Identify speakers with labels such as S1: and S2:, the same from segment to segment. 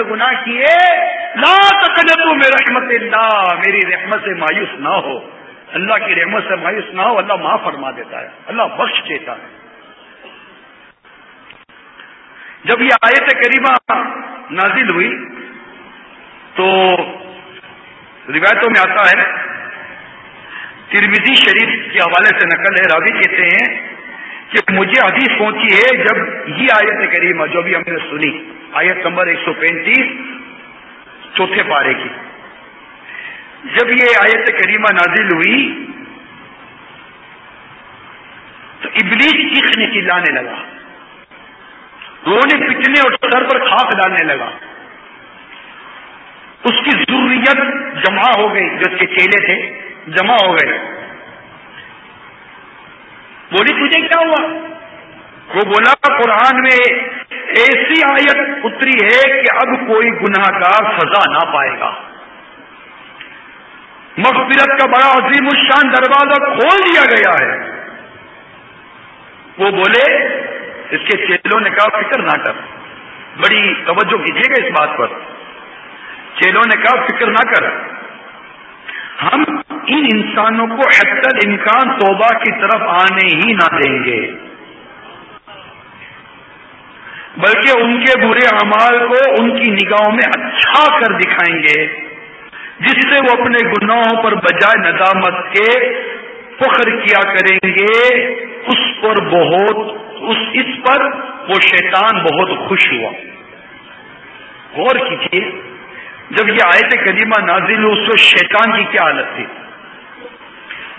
S1: گناہ کیے، لا تقنطوا میں رحمت اللہ، میری رحمت سے مایوس نہ ہو۔ اللہ کی رحمت سے مایوس نہ ہو، اللہ معاف فرما دیتا ہے۔ اللہ بخش دیتا ہے۔ جب یہ آیت کریمہ نازل ہوئی، تو روایتوں میں آتا ہے ترمیزی شریف کے حوالے سے نقل ہے، راوی کہتے ہیں کہ مجھے حدیث پہنچی ہے جب یہ آیت کریمہ جو بھی ہم نے سنی۔ آیت نمبر ایک سو پینتیس، چوتھے پارے کی۔ جب یہ آیت کریمہ نازل ہوئی، تو ابلیس چیخنے چلانے لگا۔ رونے پٹنے اور سر پر خاک ڈالنے لگا۔ اس کی ضروریت جمع ہو گئی جو اس کے چیلے تھے، جمع ہو گئے۔ بولی، تجھے کیا ہوا؟ وہ بولا، قرآن میں ایسی آیت اتری ہے کہ اب کوئی گناہ گار سزا نہ پائے گا۔ مغفرت کا بڑا عظیم الشان دروازہ کھول دیا گیا ہے۔ وہ بولے، اس کے چیلوں نے کہا، فکر نہ کر۔ بڑی توجہ کیجیے گا اس بات پر۔ چیلوں نے کہا، فکر نہ کر۔ ہم ان انسانوں کو حتر امکان توبہ کی طرف آنے ہی نہ دیں گے۔ بلکہ ان کے برے اعمال کو ان کی نگاہوں میں اچھا کر دکھائیں گے، جس سے وہ اپنے گناہوں پر بجائے ندامت کے فخر کیا کریں گے۔ اس پر بہت، اس اس پر وہ شیطان بہت خوش ہوا۔ غور کیجیے جب یہ آیت کریمہ نازل ہو اس وقت شیطان کی کیا حالت تھی؟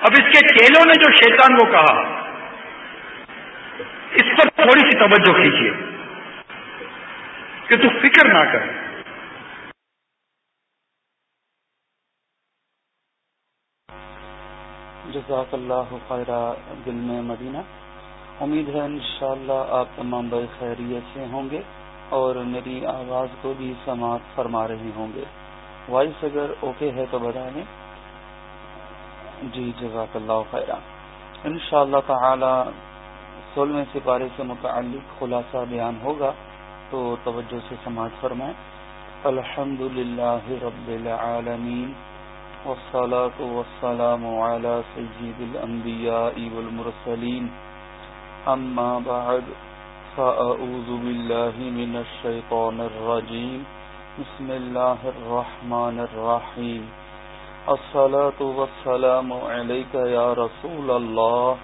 S1: اب اس کے چیلوں نے جو شیطان کو کہا، اس پر تھوڑی سی توجہ کیجیے کہ تو فکر نہ کر۔
S2: جزاک اللہ خیرہ دل میں مدینہ۔ امید ہے انشاءاللہ شاء آپ تمام بے خیریت سے ہوں گے اور میری آواز کو بھی سماعت فرما رہے ہوں گے۔ وائس اگر اوکے ہے تو بتا دیں جی جزاک اللہ خیرہ ان شاء اللہ تعالی سولہویں سپارے سے متعلق خلاصہ بیان ہوگا۔ تو توجہ سے سماعت فرمائیں۔ الحمد للہ رب العالمین، والصلاة والسلام على سيد الأنبياء والمرسلين أما بعد فأعوذ بالله من الشيطان الرجيم بسم الله الرحمن الرحيم الصلاة والسلام عليك يا رسول الله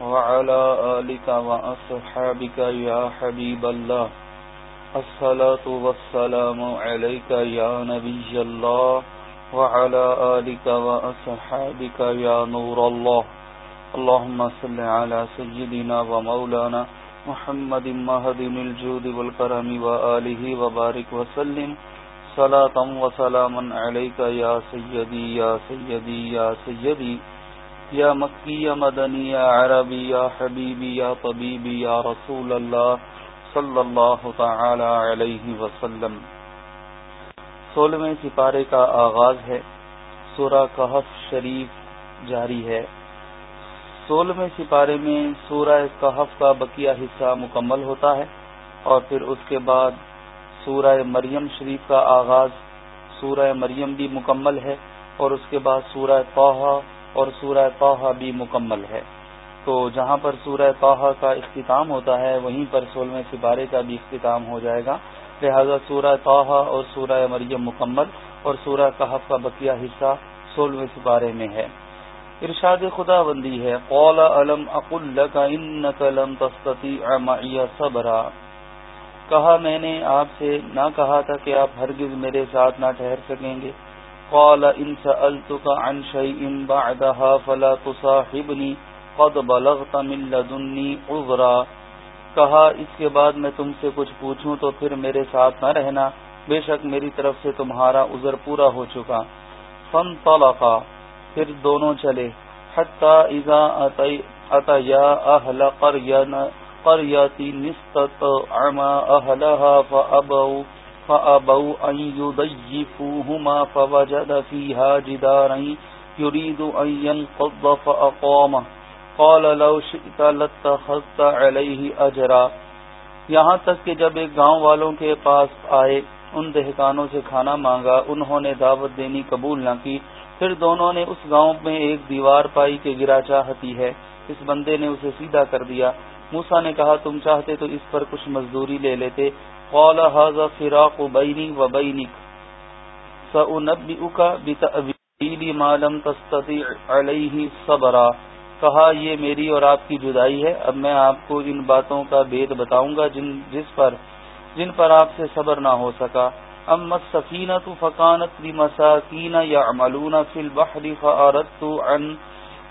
S2: وعلى آلك وأصحابك يا حبيب الله الصلاة والسلام عليك يا نبي الله وعلى آلك وأصحابك يا نور الله. اللهم صل على سيدنا ومولانا محمد مهد الجود والكرم وآله وبارك وسلم. صلاة وسلاما عليك يا سيدي يا سيدي يا سيدي. يا مكي، يا مدني، يا عربي، يا حبيبي، يا طبيبي، يا رسول الله. صلى الله تعالى عليه وسلم۔ سولہویں سپارے کا آغاز ہے۔ سورہ کہف شریف جاری ہے۔ سولہویں سپارے میں سورہ کہف کا بقیہ حصہ مکمل ہوتا ہے اور پھر اس کے بعد سورہ مریم شریف کا آغاز سورہ مریم بھی مکمل ہے اور اس کے بعد سورہ توحہ اور سورہ توحہ بھی مکمل ہے۔ تو جہاں پر سورہ توحہ کا اختتام ہوتا ہے، وہیں پر سولہویں سپارے کا بھی اختتام ہو جائے گا۔ لہذا سورہ توحہ اور سورہ مریم مکمل اور سورہ کہف کا بقیہ حصہ سولہویں سپارے میں ہے۔ ارشاد خدا بندی ہے قول علم اقل لك انك لم تستطيع معي صبرا۔ کہا میں نے آپ سے، نہ کہا تھا کہ آپ ہرگز میرے ساتھ نہ ٹھہر سکیں گے۔ قال ان سألتك عن شيء بعدها فلا تصاحبني قد بلغت من لدني عذرا کہا، اس کے بعد میں تم سے کچھ پوچھوں تو پھر میرے ساتھ نہ رہنا، بے شک میری طرف سے تمہارا عذر پورا ہو چکا۔ فن طلقا پھر دونوں چلے۔ حتی اذا اتیا اہل قریتی نستطعما اہلها فابو فابو ان یضیفوهما فوجد فيها جدارا يريد ان ينقض فاقامه قال لو شئت لاتخذت عليه اجرا۔ یہاں تک کہ جب ایک گاؤں والوں کے پاس آئے، ان دہکانوں سے کھانا مانگا، انہوں نے دعوت دینی قبول نہ کی، پھر دونوں نے اس گاؤں میں ایک دیوار پائی کہ گرا چاہتی ہے۔ اس بندے نے اسے سیدھا کر دیا۔ موسا نے کہا، تم چاہتے تو اس پر کچھ مزدوری لے لیتے۔ قال هذا فراق بيني وبينك سأنبئك بتأويل ما لم تستطيع عليه صبرا۔ کہا، یہ میری اور آپ کی جدائی ہے۔ اب میں آپ کو ان باتوں کا بید بتاؤں گا جن، جس پر، جن پر آپ سے صبر نہ ہو سکا۔ اما السفينه فكانت لمساكين يعملون في البحر فاردت ان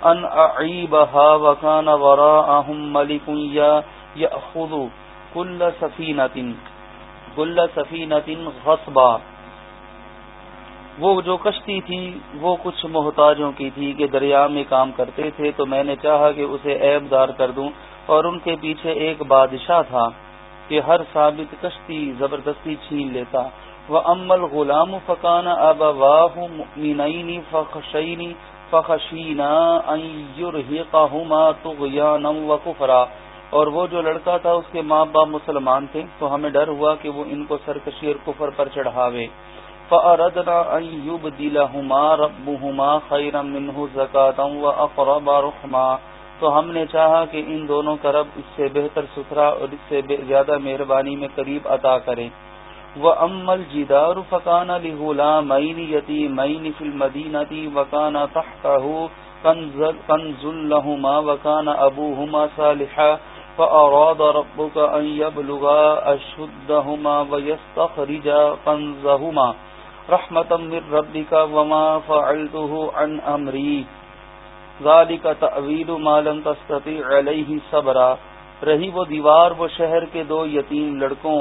S2: ان اعيبها وكان وراءهم ملك ياخذ كل سفينه گل سفینت غصبا۔ وہ جو کشتی تھی، وہ کچھ محتاجوں کی تھی کہ دریا میں کام کرتے تھے، تو میں نے چاہا کہ اسے عیب دار کر دوں۔ اور ان کے پیچھے ایک بادشاہ تھا کہ ہر ثابت کشتی زبردستی چھین لیتا۔ وہ امل غلام فقان اب واہ مینی فخشینی فخشینا و کفرا اور وہ جو لڑکا تھا، اس کے ماں باپ مسلمان تھے، تو ہمیں ڈر ہوا کہ وہ ان کو سرکشی اور کفر پر چڑھاوے۔ فأردنا أن يبدلهما ربهما خيرا منه زكاة وأقرب رحما۔ تو ہم نے چاہا کہ ان دونوں کا رب اس سے بہتر ستھرا اور اس سے زیادہ مہربانی میں قریب عطا کرے۔ وہ وَأَمَّا الْجِدَارُ فَكَانَ لِغُلَامَيْنِ يَتِيمَيْنِ فِي الْمَدِينَةِ وَكَانَ تَحْتَهُ كَنْزٌ لَهُمَا وَكَانَ أَبُوهُمَا صَالِحًا۔ فأراد ربك أن يبلغا أشدهما ويستخرجا قنزهما رحمة من ربك وما فعلته عن أمري ذلك تأويل ما لم تستطيع عليه صبرا. رہی وہ دیوار وہ شہر کے دو یتیم لڑکوں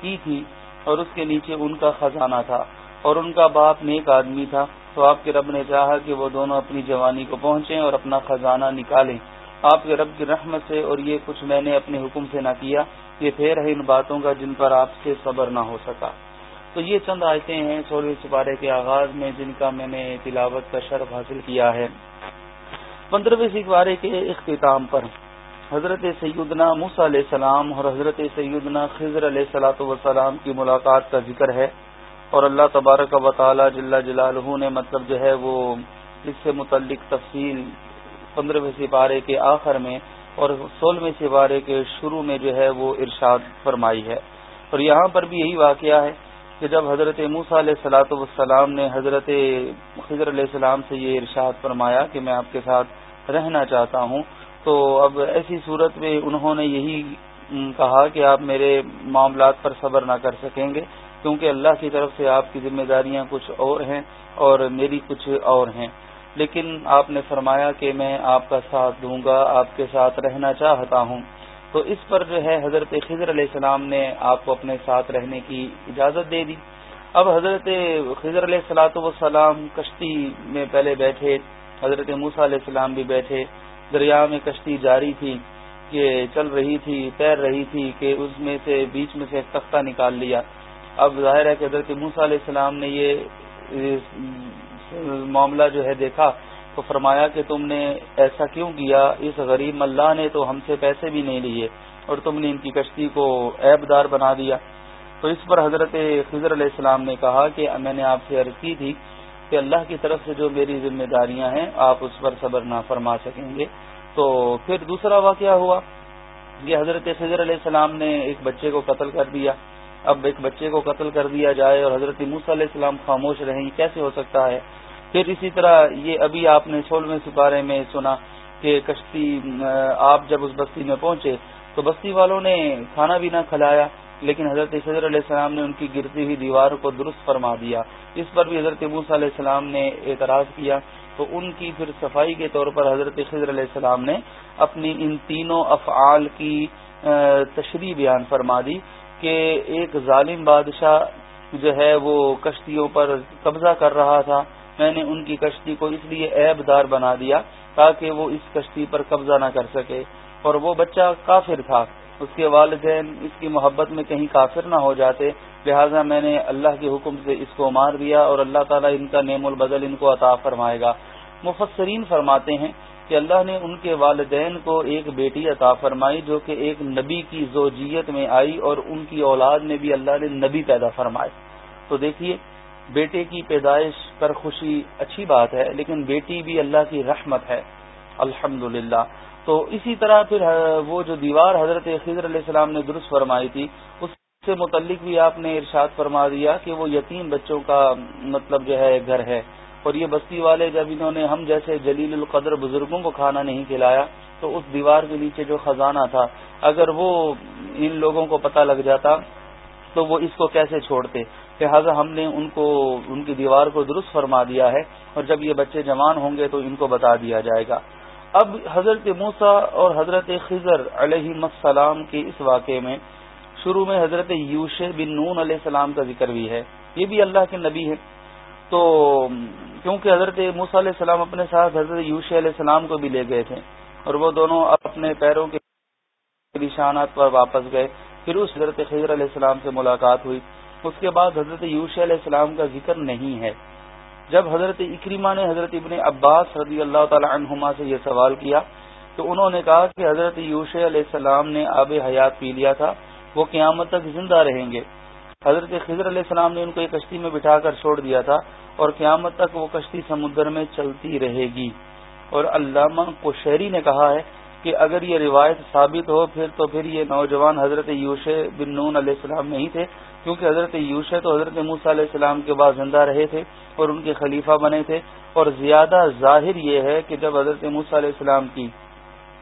S2: کی تھی اور اس کے نیچے ان کا خزانہ تھا اور ان کا باپ نیک آدمی تھا تو آپ کے رب نے چاہا کہ وہ دونوں اپنی جوانی کو پہنچیں اور اپنا خزانہ نکالیں. آپ کے رب کی رحمت سے اور یہ کچھ میں نے اپنے حکم سے نہ کیا یہ پھر ہے ان باتوں کا جن پر آپ سے صبر نہ ہو سکا. تو یہ چند آیتیں ہیں سولہویں سپارے کے آغاز میں جن کا میں نے تلاوت کا شرف حاصل کیا ہے۔ پندرہویں سپارے کے اختتام پر حضرت سیدنا موس علیہ السلام اور حضرت سیدنا خضر علیہ السلاۃ وسلام کی ملاقات کا ذکر ہے اور اللہ تبارک و تعالی جل جلالہ نے مطلب جو ہے وہ اس سے متعلق تفصیل پندرہویں سپارے کے آخر میں اور سولہویں سپارے کے شروع میں جو ہے وہ ارشاد فرمائی ہے۔ اور یہاں پر بھی یہی واقعہ ہے کہ جب حضرت موسا علیہ السلاۃ والسلام نے حضرت خضر علیہ السلام سے یہ ارشاد فرمایا کہ میں آپ کے ساتھ رہنا چاہتا ہوں، تو اب ایسی صورت میں انہوں نے یہی کہا کہ آپ میرے معاملات پر صبر نہ کر سکیں گے، کیونکہ اللہ کی طرف سے آپ کی ذمہ داریاں کچھ اور ہیں اور میری کچھ اور ہیں۔ لیکن آپ نے فرمایا کہ میں آپ کا ساتھ دوں گا، آپ کے ساتھ رہنا چاہتا ہوں۔ تو اس پر جو ہے حضرت خضر علیہ السلام نے آپ کو اپنے ساتھ رہنے کی اجازت دے دی۔ اب حضرت خضر علیہ السلاۃ والسلام کشتی میں پہلے بیٹھے، حضرت موسا علیہ السلام بھی بیٹھے۔ دریا میں کشتی جاری تھی کہ چل رہی تھی، تیر رہی تھی کہ اس میں سے بیچ میں سے ایک تختہ نکال لیا۔ اب ظاہر ہے کہ حضرت موسا علیہ السلام نے یہ معاملہ جو ہے دیکھا تو فرمایا کہ تم نے ایسا کیوں کیا؟ اس غریب ملا نے تو ہم سے پیسے بھی نہیں لیے اور تم نے ان کی کشتی کو عیب دار بنا دیا۔ تو اس پر حضرت خضر علیہ السلام نے کہا کہ میں نے آپ سے عرض کی تھی کہ اللہ کی طرف سے جو میری ذمہ داریاں ہیں، آپ اس پر صبر نہ فرما سکیں گے۔ تو پھر دوسرا واقعہ ہوا۔ کہ حضرت خضر علیہ السلام نے ایک بچے کو قتل کر دیا۔ اب ایک بچے کو قتل کر دیا جائے اور حضرت موس علیہ السلام خاموش رہیں، کیسے ہو سکتا ہے؟ پھر اسی طرح یہ ابھی آپ نے سولہویں سپارے میں سنا کہ کشتی آپ جب اس بستی میں پہنچے تو بستی والوں نے کھانا بھی نہ کھلایا، لیکن حضرت صدر علیہ السلام نے ان کی گرتی ہوئی دیوار کو درست فرما دیا۔ اس پر بھی حضرت موس علیہ السلام نے اعتراض کیا۔ تو ان کی پھر صفائی کے طور پر حضرت خضر علیہ السلام نے اپنی ان تینوں افعال کی تشریح بیان فرما دی کہ ایک ظالم بادشاہ جو ہے وہ کشتیوں پر قبضہ کر رہا تھا۔ میں نے ان کی کشتی کو اس لیے عیب دار بنا دیا تاکہ وہ اس کشتی پر قبضہ نہ کر سکے۔ اور وہ بچہ کافر تھا۔ اس کے والدین اس کی محبت میں کہیں کافر نہ ہو جاتے۔ لہٰذا میں نے اللہ کے حکم سے اس کو مار دیا اور اللہ تعالیٰ ان کا نیم البدل ان کو عطا فرمائے گا۔ مفسرین فرماتے ہیں کہ اللہ نے ان کے والدین کو ایک بیٹی عطا فرمائی جو کہ ایک نبی کی زوجیت میں آئی اور ان کی اولاد میں بھی اللہ نے نبی پیدا فرمائے۔ تو دیکھیے بیٹے کی پیدائش پر خوشی اچھی بات ہے، لیکن بیٹی بھی اللہ کی رحمت ہے الحمد تو اسی طرح پھر وہ جو دیوار حضرت خضر علیہ السلام نے درست فرمائی تھی، اس سے متعلق بھی آپ نے ارشاد فرما دیا کہ وہ یتیم بچوں کا مطلب جو ہے گھر ہے۔ اور یہ بستی والے جب انہوں نے ہم جیسے جلیل القدر بزرگوں کو کھانا نہیں کھلایا، تو اس دیوار کے نیچے جو خزانہ تھا، اگر وہ ان لوگوں کو پتہ لگ جاتا، تو وہ اس کو کیسے چھوڑتے؟ لہٰذا ہم نے ان کو، ان کی دیوار کو درست فرما دیا ہے اور جب یہ بچے جوان ہوں گے تو ان کو بتا دیا جائے گا۔ اب حضرت موسا اور حضرت خضر علیہ السلام کے اس واقعے میں شروع میں حضرت یوش بن نون علیہ السلام کا ذکر بھی ہے۔ یہ بھی اللہ کے نبی ہے تو کیونکہ حضرت موسیٰ علیہ السلام اپنے ساتھ حضرت یوش علیہ السلام کو بھی لے گئے تھے اور وہ دونوں اپنے پیروں کے نشانات پر واپس گئے۔ پھر اس حضرت خضر علیہ السلام سے ملاقات ہوئی۔ اس کے بعد حضرت یوش علیہ السلام کا ذکر نہیں ہے۔ جب حضرت اکریما نے حضرت ابن عباس رضی اللہ تعالی عنہما سے یہ سوال کیا، تو انہوں نے کہا کہ حضرت یوش علیہ السلام نے آب حیات پی لیا تھا، وہ قیامت تک زندہ رہیں گے۔ حضرت خضر علیہ السلام نے ان کو ایک کشتی میں بٹھا کر چھوڑ دیا تھا اور قیامت تک وہ کشتی سمندر میں چلتی رہے گی۔ اور علامہ کوشیری نے کہا ہے کہ اگر یہ روایت ثابت ہو، پھر تو پھر یہ نوجوان حضرت یوش بن نون علیہ السلام نہیں تھے کیونکہ حضرت یوش تو حضرت موس علیہ السلام کے بعد زندہ رہے تھے اور ان کے خلیفہ بنے تھے اور زیادہ ظاہر یہ ہے کہ جب حضرت موس علیہ السلام کی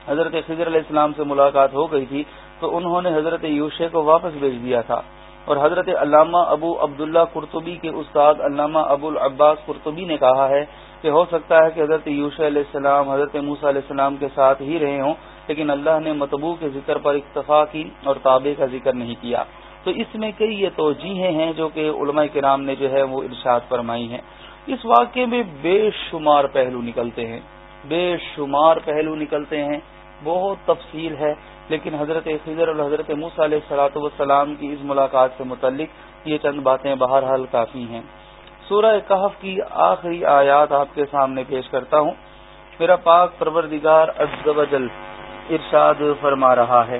S2: حضرت خضر علیہ السلام سے ملاقات ہو گئی تھی تو انہوں نے حضرت یوشے کو واپس بھیج دیا تھا اور حضرت علامہ ابو عبداللہ قرطبی کے استاد علامہ ابو العباس قرطبی نے کہا ہے کہ ہو سکتا ہے کہ حضرت یوش علیہ السلام، حضرت موسیٰ علیہ السلام کے ساتھ ہی رہے ہوں، لیکن اللہ نے متبو کے ذکر پر اکتفا کی اور تابع کا ذکر نہیں کیا۔ تو اس میں کئی یہ توجیہیں ہیں جو کہ علماء کرام نے جو ہے وہ ارشاد فرمائی ہیں۔ اس واقعے میں بے شمار پہلو نکلتے ہیں۔ بے شمار پہلو نکلتے ہیں۔ بہت تفصیل ہے، لیکن حضرت خضر اور حضرت موس علیہ سلاۃ والسلام کی اس ملاقات سے متعلق یہ چند باتیں بہرحال کافی ہیں۔ سورہ کہف کی آخری آیات آپ کے سامنے پیش کرتا ہوں۔ میرا پاک پروردگار ارشاد فرما رہا ہے۔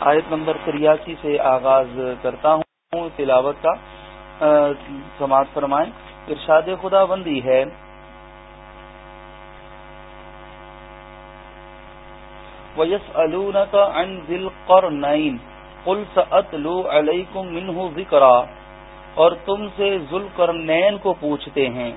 S2: آیت نمبر تریاسی سے آغاز کرتا ہوں، تلاوت کا۔ سماعت فرمائیں۔ ارشاد خدا بندی ہے۔ وَيَسْأَلُونَكَ عَنْ ذِي الْقَرْنَيْنِ قُلْ سَأَتْلُو عَلَيْكُمْ مِنْهُ ذِكْرًا۔ اور تم سے ذوالقرنین کو پوچھتے ہیں۔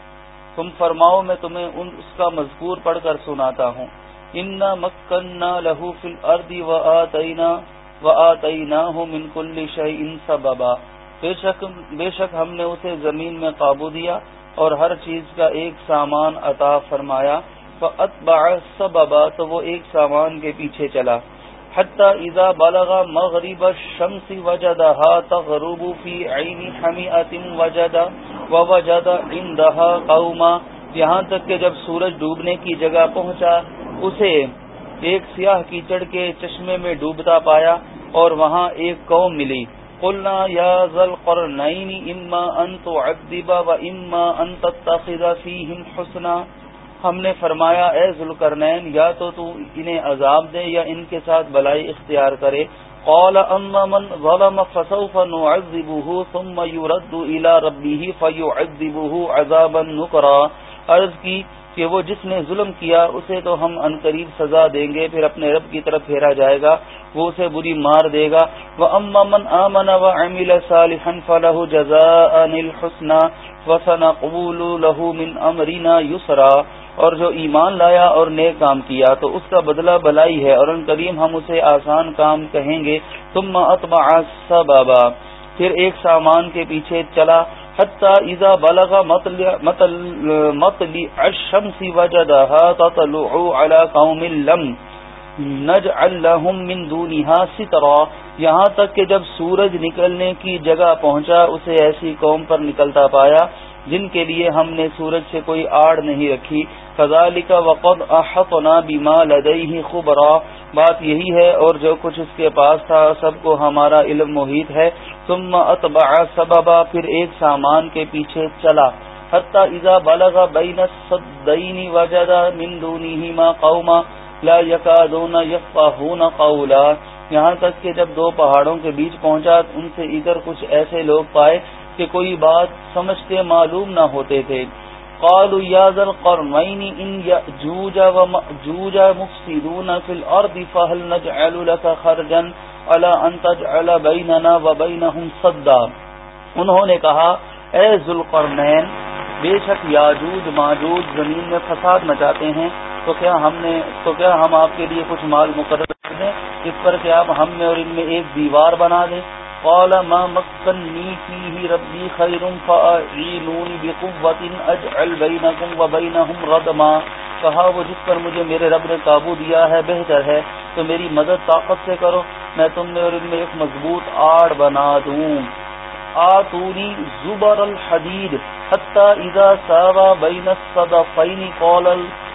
S2: تم فرماؤ، میں تمہیں ان، اس کا مذکور پڑھ کر سناتا ہوں۔ انا مکننا له فی الارض وآتینا وآتیناہ من کل شیء سببا۔ بے شک بے شک ہم نے اسے زمین میں قابو دیا اور ہر چیز کا ایک سامان عطا فرمایا۔ سببا تو وہ ایک سامان کے پیچھے چلا۔ حتى اذا بلغ مغرب الشمس وجدها تغرب في عين حمئة وجد ووجد عندها قوما۔ یہاں تک کہ جب سورج ڈوبنے کی جگہ پہنچا، اسے ایک سیاہ کیچڑ کے چشمے میں ڈوبتا پایا اور وہاں ایک قوم ملی۔ قلنا یا ذل قرنین اما ان تعذب و اما ان تتخذ فیہم حسنا۔ ہم نے فرمایا، اے ذوالکرنین یا تو تو انہیں عذاب دے یا ان کے ساتھ بلائی اختیار کرے۔ قال، اما من ظلم فسوف نعذبه ثم يرد الى ربه فيعذبه عذابا نكرا عرض کی کہ وہ جس نے ظلم کیا اسے تو ہم انقریب سزا دیں گے، پھر اپنے رب کی طرف پھیرا جائے گا، وہ اسے بری مار دے گا۔ وہ اما من امن و امل صالحا فله جزاء الحسنى وسنقول له من امرنا يسرا۔ اور جو ایمان لایا اور نیک کام کیا تو اس کا بدلہ بلائی ہے اور ان کریم ہم اسے آسان کام کہیں گے۔ تم اتبا بابا پھر ایک سامان کے پیچھے چلا۔ حتى اذا بلغ مطلع الشمس وجدها تطلع على قوم لم نجعل لهم من دونها سترا۔ یہاں تک کہ جب سورج نکلنے کی جگہ پہنچا، اسے ایسی قوم پر نکلتا پایا۔ جن کے لیے ہم نے سورج سے کوئی آڑ نہیں رکھی۔ فضالک وقد احطنا بما لديه خبرا۔ بات یہی ہے اور جو کچھ اس کے پاس تھا، سب کو ہمارا علم محیط ہے۔ ثم اتبع سببا، پھر ایک سامان کے پیچھے چلا۔ حتى اذا بلغ بين الصدين وجد من دونهما قوما لا يكادون يفقهون قولا۔ یہاں تک کہ جب دو پہاڑوں کے بیچ پہنچا، ان سے ادھر کچھ ایسے لوگ پائے کہ کوئی بات سمجھتے معلوم نہ ہوتے تھے۔ قالوا يا ذا القرنين إن يأجوج ومأجوج مفسدون في الأرض فهل نجعل لك خرجا على أن تجعل بيننا وبينهم صدا۔ انہوں نے کہا، اے ذوالقرنین بے شک یاجوج ماجوج زمین میں فساد مچاتے ہیں، تو کیا ہم نے، تو کیا ہم آپ کے لیے کچھ مال مقرر کر دیں اس پر کیا آپ ہم میں اور ان میں ایک دیوار بنا دیں؟ قال ما مكنني فيه ربي خير فاعينوني بقوة اجعل بينكم وبينهم ردما کہا، وہ جس پر مجھے میرے رب نے قابو دیا ہے، بہتر ہے، تو میری مدد طاقت سے کرو، میں تم نے اور ان میں ایک مضبوط آڑ بنا دوں۔ آتونی زبر الحدید حتی اذا ساوا بین الصدفین قال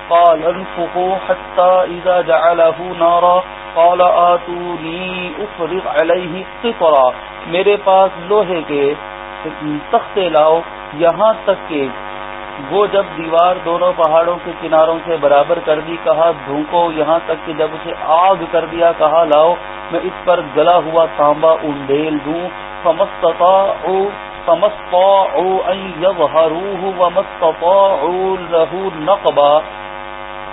S2: قال انفقوا حتی اذا جعله نارا۔ قال، آتونی افرغ علیہ قطرا میرے پاس لوہے کے تختے لاؤ، یہاں تک کہ وہ جب دیوار دونوں پہاڑوں کے کناروں سے برابر کر دی، کہا دھوکو یہاں تک کہ جب اسے آگ کر دیا، کہا، لاؤ، میں اس پر گلا ہوا تانبا انڈیل دوں۔ فمستطاعوا فمستطاعوا ان يظهروه ومستطاعوا له نقبا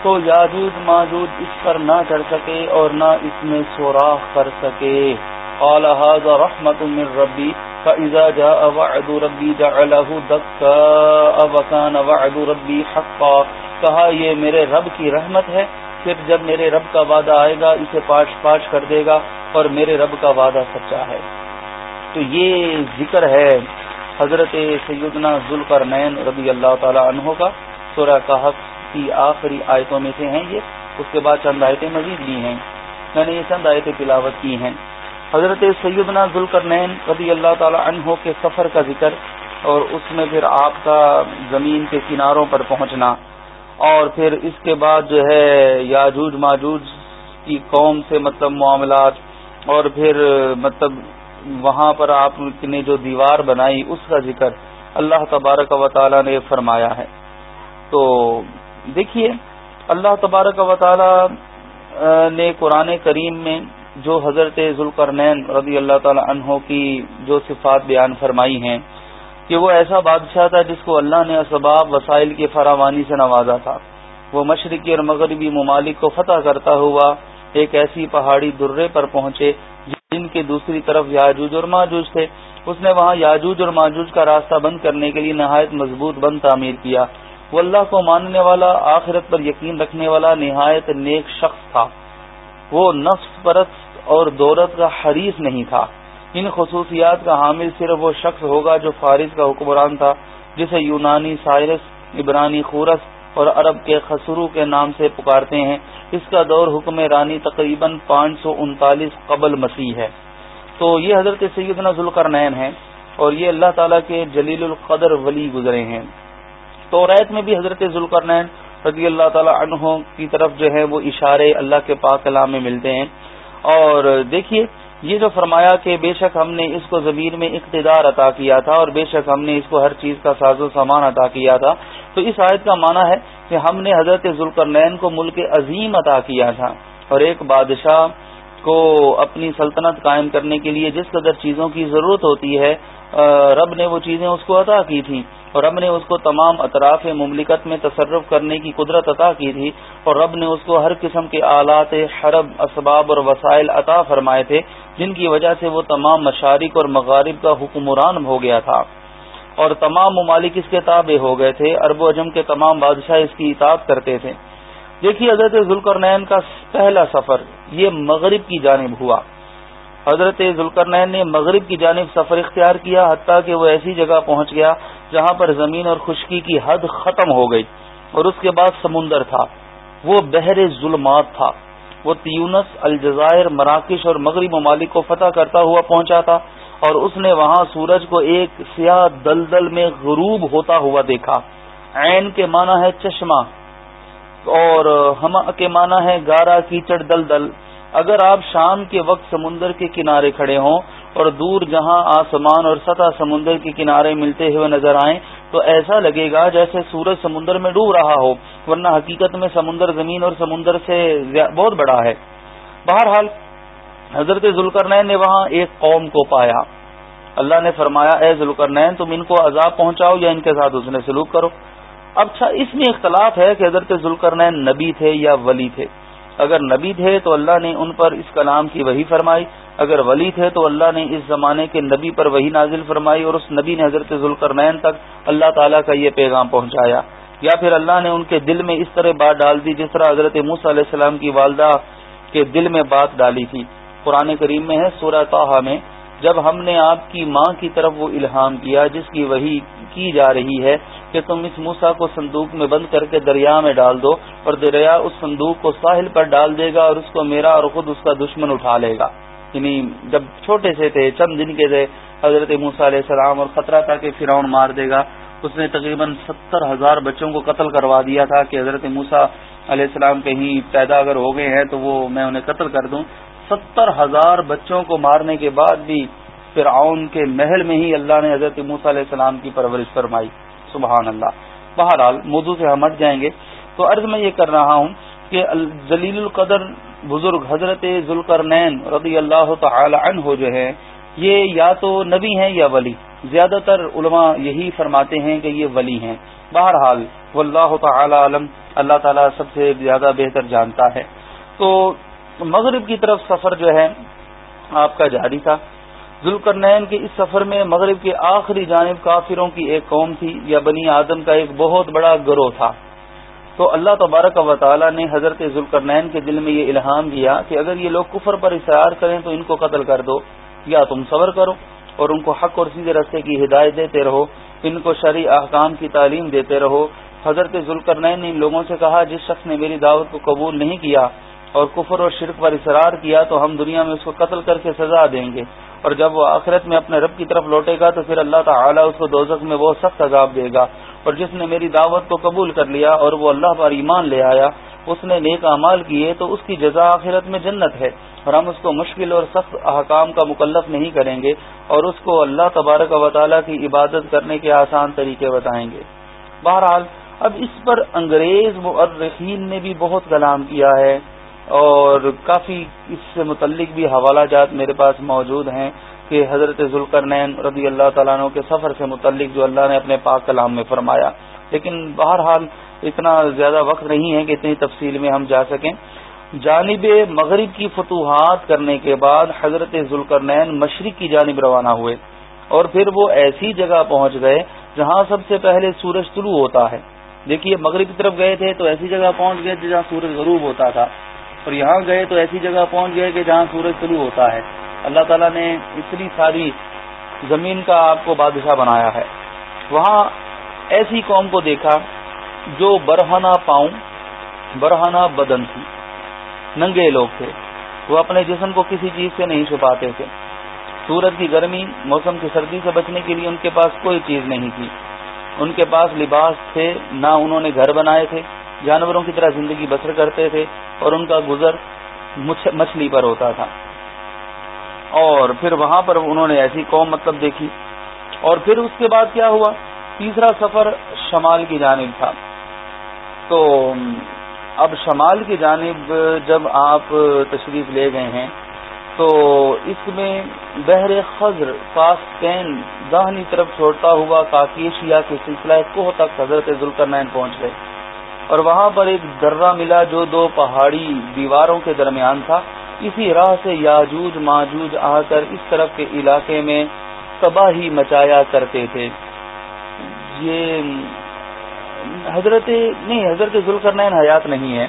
S2: تو یاجوج ماجوج اس پر نہ چڑھ سکے اور نہ اس میں سوراخ کر سکے۔ قال هذا رحمت من ربی فاذا جاء وعد ربی جعله دكا وكان وعد ربی حقا۔ کہا، یہ میرے رب کی رحمت ہے۔ پھر جب میرے رب کا وعدہ آئے گا، اسے پاش پاش کر دے گا اور میرے رب کا وعدہ سچا ہے۔ تو یہ ذکر ہے حضرت سیدنا ذوالقرنین رضی اللہ تعالی عنہ کا، سورہ کہف۔ کی آخری آیتوں میں سے ہیں یہ۔ اس کے بعد چند آیتیں مزید لی ہیں۔ میں نے یہ چند آیتیں تلاوت کی ہیں۔ حضرت سیدنا ذوالقرنین رضی اللہ تعالی عنہ کے سفر کا ذکر اور اس میں پھر آپ کا زمین کے کناروں پر پہنچنا اور پھر اس کے بعد جو ہے یاجوج ماجوج کی قوم سے مطلب معاملات اور پھر مطلب وہاں پر آپ نے جو دیوار بنائی اس کا ذکر اللہ تبارک و تعالی نے فرمایا ہے۔ تو دیکھیے، اللہ تبارک و تعالی نے قرآن کریم میں جو حضرت ذوالقرنین رضی اللہ تعالی عنہ کی جو صفات بیان فرمائی ہیں، کہ وہ ایسا بادشاہ تھا جس کو اللہ نے اسباب، وسائل کی فراوانی سے نوازا تھا۔ وہ مشرقی اور مغربی ممالک کو فتح کرتا ہوا ایک ایسی پہاڑی درے پر پہنچے، جن کے دوسری طرف یاجوج اور ماجوج تھے۔ اس نے وہاں یاجوج اور ماجوج کا راستہ بند کرنے کے لیے نہایت مضبوط بند تعمیر کیا۔ وہ اللہ کو ماننے والا، آخرت پر یقین رکھنے والا نہایت نیک شخص تھا۔ وہ نفس پرست اور دولت کا حریف نہیں تھا۔ ان خصوصیات کا حامل صرف وہ شخص ہوگا جو فارس کا حکمران تھا، جسے یونانی سائرس، عبرانی خورس اور عرب کے خسرو کے نام سے پکارتے ہیں۔ اس کا دور حکم رانی تقریباً پانچ سو انتالیس قبل مسیح ہے۔ تو یہ حضرت سیدنا ذوالقرنین ہیں اور یہ اللہ تعالیٰ کے جلیل القدر ولی گزرے ہیں۔ تو ریت میں بھی حضرت ذوالقرنین رضی اللہ تعالیٰ عنہ کی طرف جو ہے وہ اشارے اللہ کے پاک کلام میں ملتے ہیں۔ اور دیکھیے، یہ جو فرمایا کہ بے شک ہم نے اس کو زمین میں اقتدار عطا کیا تھا اور بے شک ہم نے اس کو ہر چیز کا ساز و سامان عطا کیا تھا۔ تو اس آیت کا معنی ہے کہ ہم نے حضرت ذوالقرنین کو ملک عظیم عطا کیا تھا۔ اور ایک بادشاہ کو اپنی سلطنت قائم کرنے کے لیے جس قدر چیزوں کی ضرورت ہوتی ہے رب نے وہ چیزیں اس کو عطا کی تھیں۔ اور رب نے اس کو تمام اطراف مملکت میں تصرف کرنے کی قدرت عطا کی تھی اور رب نے اس کو ہر قسم کے آلات، حرب، اسباب اور وسائل عطا فرمائے تھے، جن کی وجہ سے وہ تمام مشارق اور مغارب کا حکمران ہو گیا تھا۔ اور تمام ممالک اس کے تابع ہو گئے تھے ارب و اجم کے تمام بادشاہ اس کی اطاعت کرتے تھے۔ دیکھیے حضرت ذوالقرنین کا پہلا سفر، یہ مغرب کی جانب ہوا۔ حضرت ذوالقرنین نے مغرب کی جانب سفر اختیار کیا، حتیٰ کہ وہ ایسی جگہ پہنچ گیا جہاں پر زمین اور خشکی کی حد ختم ہو گئی اور اس کے بعد سمندر تھا۔ وہ بحر ظلمات تھا۔ وہ تیونس، الجزائر، مراکش اور مغرب ممالک کو فتح کرتا ہوا پہنچا تھا اور اس نے وہاں سورج کو ایک سیاہ دلدل میں غروب ہوتا ہوا دیکھا۔ عین کے معنی ہے چشمہ اور ہم کے معنی ہے گارا کیچڑ دلدل۔ اگر آپ شام کے وقت سمندر کے کنارے کھڑے ہوں اور دور جہاں آسمان اور سطح سمندر کے کنارے ملتے ہوئے نظر آئیں تو ایسا لگے گا جیسے سورج سمندر میں ڈوب رہا ہو، ورنہ حقیقت میں سمندر زمین اور سمندر سے بہت بڑا ہے۔ بہرحال، حضرت ذوالکرنین نے وہاں ایک قوم کو پایا۔ اللہ نے فرمایا، اے ذوالکرنین تم ان کو عذاب پہنچاؤ یا ان کے ساتھ اس نے سلوک کرو۔ اب اچھا اس میں اختلاف ہے کہ حضرت ذوالکرنین نبی تھے یا ولی تھے۔ اگر نبی تھے تو اللہ نے ان پر اس کلام کی وہی فرمائی۔ اگر ولی تھے تو اللہ نے اس زمانے کے نبی پر وہی نازل فرمائی اور اس نبی نے حضرت ذوالکرنین تک اللہ تعالیٰ کا یہ پیغام پہنچایا۔ یا پھر اللہ نے ان کے دل میں اس طرح بات ڈال دی جس طرح حضرت موس علیہ السلام کی والدہ کے دل میں بات ڈالی تھی۔ قرآن کریم میں ہے سورہ توحہ میں، جب ہم نے آپ کی ماں کی طرف وہ الہام کیا جس کی وہی کی جا رہی ہے کہ تم اس موسا کو صندوق میں بند کر کے دریا میں ڈال دو اور دریا اس صندوق کو ساحل پر ڈال دے گا اور اس کو میرا اور خود اس کا دشمن اٹھا لے گا۔ یعنی جب چھوٹے سے تھے، چند دن کے تھے، حضرت موسا علیہ السلام اور خطرہ تھا کہ فرعون مار دے گا۔ اس نے تقریباً ستر ہزار بچوں کو قتل کروا دیا تھا کہ حضرت موسا علیہ السلام کہیں پیدا اگر ہو گئے ہیں تو وہ میں انہیں قتل کر دوں۔ ستر ہزار بچوں کو مارنے کے بعد بھی فرعون کے محل میں ہی اللہ نے حضرت موسیٰ علیہ السلام کی پرورش فرمائی۔ سبحان اللہ۔ بہرحال موضوع سے ہم ہٹ جائیں گے۔ تو عرض میں یہ کر رہا ہوں کہ جلیل القدر بزرگ حضرت ذوالکرنین رضی اللہ تعالی عنہ جو ہے یہ یا تو نبی ہیں یا ولی۔ زیادہ تر علماء یہی فرماتے ہیں کہ یہ ولی ہیں۔ بہرحال، واللہ تعالی علم، اللہ تعالیٰ سب سے زیادہ بہتر جانتا ہے۔ تو مغرب کی طرف سفر جو ہے، آپ کا جاری تھا۔ ذوالکرنین کے اس سفر میں مغرب کے آخری جانب کافروں کی ایک قوم تھی، یا بنی آدم کا ایک بہت بڑا گروہ تھا۔ تو اللہ تبارک و تعالی نے حضرت ذوالکرنین کے دل میں یہ الہام دیا کہ اگر یہ لوگ کفر پر اشار کریں تو ان کو قتل کر دو، یا تم صبر کرو اور ان کو حق اور سیدھے رستے کی ہدایت دیتے رہو، ان کو شرع احکام کی تعلیم دیتے رہو۔ حضرت ذوالکرنین نے ان لوگوں سے کہا، جس شخص نے میری دعوت کو قبول نہیں کیا اور کفر اور شرک پر اصرار کیا تو ہم دنیا میں اس کو قتل کر کے سزا دیں گے۔ اور جب وہ آخرت میں اپنے رب کی طرف لوٹے گا تو پھر اللہ تعالیٰ اس کو دوزخ میں بہت سخت عذاب دے گا۔ اور جس نے میری دعوت کو قبول کر لیا اور وہ اللہ پر ایمان لے آیا، اس نے نیک اعمال کیے تو اس کی جزا آخرت میں جنت ہے۔ اور ہم اس کو مشکل اور سخت احکام کا مکلف نہیں کریں گے اور اس کو اللہ تبارک و تعالیٰ کی عبادت کرنے کے آسان طریقے بتائیں گے۔ بہرحال، اب اس پر انگریز مرخین نے بھی بہت کلام کیا ہے۔ اور کافی اس سے متعلق بھی حوالہ جات میرے پاس موجود ہیں کہ حضرت ذوالکرنین رضی اللہ تعالیٰ عنہ کے سفر سے متعلق جو اللہ نے اپنے پاک کلام میں فرمایا۔ لیکن بہرحال اتنا زیادہ وقت نہیں ہے کہ اتنی تفصیل میں ہم جا سکیں۔ جانب مغرب کی فتوحات کرنے کے بعد حضرت ذوالکرنین مشرق کی جانب روانہ ہوئے اور پھر وہ ایسی جگہ پہنچ گئے جہاں سب سے پہلے سورج طلوع ہوتا ہے۔ دیکھیے مغرب کی طرف گئے تھے تو ایسی جگہ پہنچ گئے جہاں سورج غروب ہوتا تھا۔ اور یہاں گئے تو ایسی جگہ پہنچ گئے کہ جہاں سورج شروع ہوتا ہے۔ اللہ تعالیٰ نے اتنی ساری زمین کا آپ کو بادشاہ بنایا ہے۔ وہاں ایسی قوم کو دیکھا جو برہنہ پاؤں، برہنہ بدن تھی۔ ننگے لوگ تھے۔ وہ اپنے جسم کو کسی چیز سے نہیں چھپاتے تھے۔ سورج کی گرمی، موسم کی سردی سے بچنے کے لیے ان کے پاس کوئی چیز نہیں تھی۔ ان کے پاس لباس تھے، نہ انہوں نے گھر بنائے تھے۔ جانوروں کی طرح زندگی بسر کرتے تھے اور ان کا گزر مچھلی پر ہوتا تھا۔ اور پھر وہاں پر انہوں نے ایسی قوم مطلب دیکھی۔ اور پھر اس کے بعد کیا ہوا؟ تیسرا سفر شمال کی جانب تھا۔ تو اب شمال کی جانب جب آپ تشریف لے گئے ہیں، تو اس میں بحر خزر کاسٹین داہنی طرف چھوڑتا ہوا کاکیشیا کے سلسلہ کوہ تک حضرت ذوالکرنین پہنچ گئے۔ اور وہاں پر ایک درہ ملا جو دو پہاڑی دیواروں کے درمیان تھا۔ اسی راہ سے یاجوج ماجوج آ کر اس طرف کے علاقے میں تباہی مچایا کرتے تھے۔ یہ حضرت نہیں، حضرت ذوالکرنین حیات نہیں ہے۔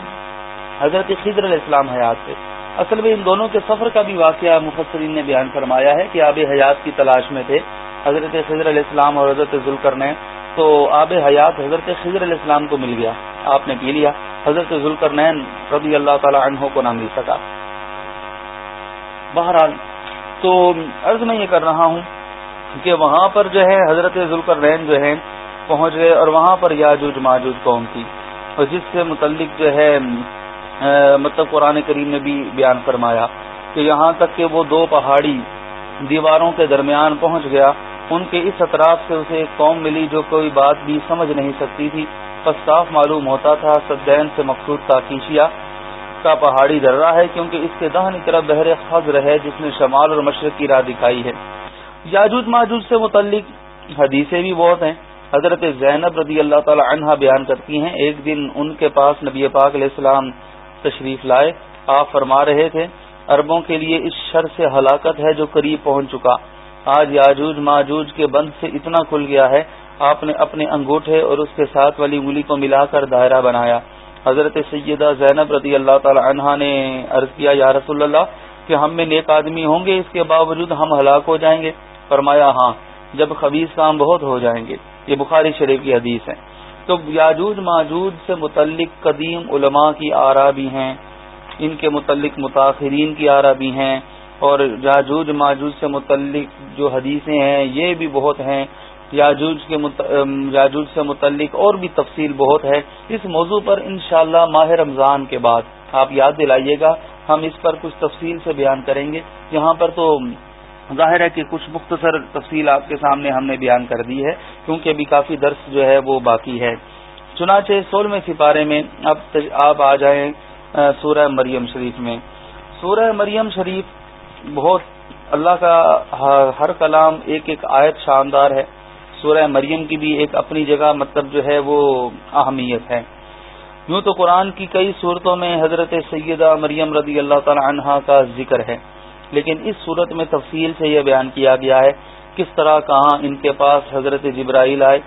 S2: حضرت خضر علیہ السلام حیات تھے۔ اصل میں ان دونوں کے سفر کا بھی واقعہ مفسرین نے بیان فرمایا ہے کہ آب حیات کی تلاش میں تھے۔ حضرت خضر علیہ السلام اور حضرت ذوالکرنین تو آب حیات حضرت خضر علیہ السلام کو مل گیا، آپ نے پی لیا۔ حضرت ذوالکر نین رضی اللہ تعالی عنہ کو نہ مل سکا بہرحال، تو عرض میں یہ کر رہا ہوں کہ وہاں پر جو ہے حضرت ذوالکر نین جو ہے پہنچ گئے اور وہاں پر یاجوج ماجوج قوم تھی۔ اور جس سے متعلق جو ہے مطلب قرآن کریم نے بھی بیان فرمایا کہ یہاں تک کہ وہ دو پہاڑی دیواروں کے درمیان پہنچ گیا۔ ان کے اس اطراف سے اسے ایک قوم ملی جو کوئی بات بھی سمجھ نہیں سکتی تھی۔ بس صاف معلوم ہوتا تھا، سدین سے مقصود تاکیشیا کا پہاڑی درہ ہے، کیونکہ اس کے دہنی طرف بحر خزر ہے، جس نے شمال اور مشرق کی راہ دکھائی ہے۔ یاجوج ماجوج سے متعلق حدیثیں بھی بہت ہیں۔ حضرت زینب رضی اللہ تعالی عنہ بیان کرتی ہیں، ایک دن ان کے پاس نبی پاک علیہ السلام تشریف لائے۔ آپ فرما رہے تھے اربوں کے لیے اس شر سے ہلاکت ہے جو قریب پہنچ چکا۔ آج یاجوج ماجوج کے بند سے اتنا کھل گیا ہے، آپ نے اپنے انگوٹھے اور اس کے ساتھ والی انگلی کو ملا کر دائرہ بنایا۔ حضرت سیدہ زینب رضی اللہ تعالی عنہا نے عرض کیا، یا رسول اللہ، کہ ہم میں نیک آدمی ہوں گے، اس کے باوجود ہم ہلاک ہو جائیں گے۔ فرمایا ہاں جب خبیص کام بہت ہو جائیں گے۔ یہ بخاری شریف کی حدیث ہے۔ تو یاجوج ماجوج سے متعلق قدیم علماء کی آرا بھی ہیں۔ ان کے متعلق متاثرین کی آرا بھی ہیں۔ اور یاجوج ماجوج سے متعلق جو حدیثیں ہیں، یہ بھی بہت ہیں۔ یاجوج کے یاجوج سے متعلق اور بھی تفصیل بہت ہے۔ اس موضوع پر انشاءاللہ ماہ رمضان کے بعد آپ یاد دلائیے گا۔ ہم اس پر کچھ تفصیل سے بیان کریں گے۔ یہاں پر تو ظاہر ہے کہ کچھ مختصر تفصیل آپ کے سامنے ہم نے بیان کر دی ہے، کیونکہ ابھی کافی درس جو ہے وہ باقی ہے۔ چنانچہ سولہویں سپارے میں اب آپ آ جائیں سورہ مریم شریف میں۔ سورہ مریم شریف بہت اللہ کا ہر کلام ایک ایک آیت شاندار ہے۔ سورہ مریم کی بھی ایک اپنی جگہ مطلب جو ہے وہ اہمیت ہے۔ یوں تو قرآن کی کئی صورتوں میں حضرت سیدہ مریم رضی اللہ تعالی عنہا کا ذکر ہے۔ لیکن اس صورت میں تفصیل سے یہ بیان کیا گیا ہے کس طرح کہاں ان کے پاس حضرت جبرائیل آئے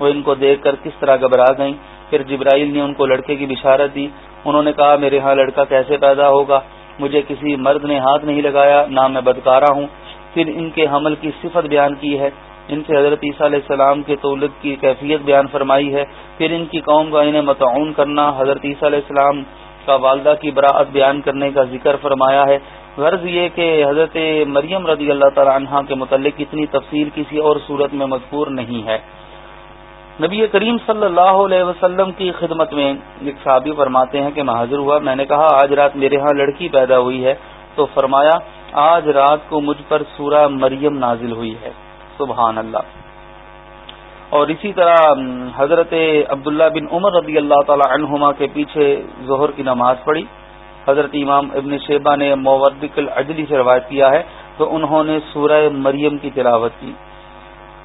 S2: وہ ان کو دیکھ کر کس طرح گھبرا گئیں۔ پھر جبرائیل نے ان کو لڑکے کی بشارت دی۔ انہوں نے کہا، میرے ہاں لڑکا کیسے پیدا ہوگا؟ مجھے کسی مرد نے ہاتھ نہیں لگایا، نہ میں بدکارا ہوں۔ پھر ان کے حمل کی صفت بیان کی ہے۔ ان سے حضرت عیسیٰ علیہ السلام کے طولت کی کیفیت بیان فرمائی ہے۔ پھر ان کی قوم کا انہیں متعون کرنا، حضرت عیسیٰ علیہ السلام کا والدہ کی براعت بیان کرنے کا ذکر فرمایا ہے۔ غرض یہ کہ حضرت مریم رضی اللہ تعالی عنہ کے متعلق اتنی تفصیل کسی اور صورت میں مذکور نہیں ہے۔ نبی کریم صلی اللہ علیہ وسلم کی خدمت میں ایک صحابی فرماتے ہیں کہ میں حاضر ہوا، میں نے کہا، آج رات میرے ہاں لڑکی پیدا ہوئی ہے۔ تو فرمایا، آج رات کو مجھ پر سورہ مریم نازل ہوئی ہے۔ سبحان اللہ۔ اور اسی طرح حضرت عبداللہ بن عمر رضی اللہ تعالی عنہما کے پیچھے ظہر کی نماز پڑھی۔ حضرت امام ابن شیبہ نے مودک العجلی سے روایت کیا ہے۔ تو انہوں نے سورہ مریم کی تلاوت کی۔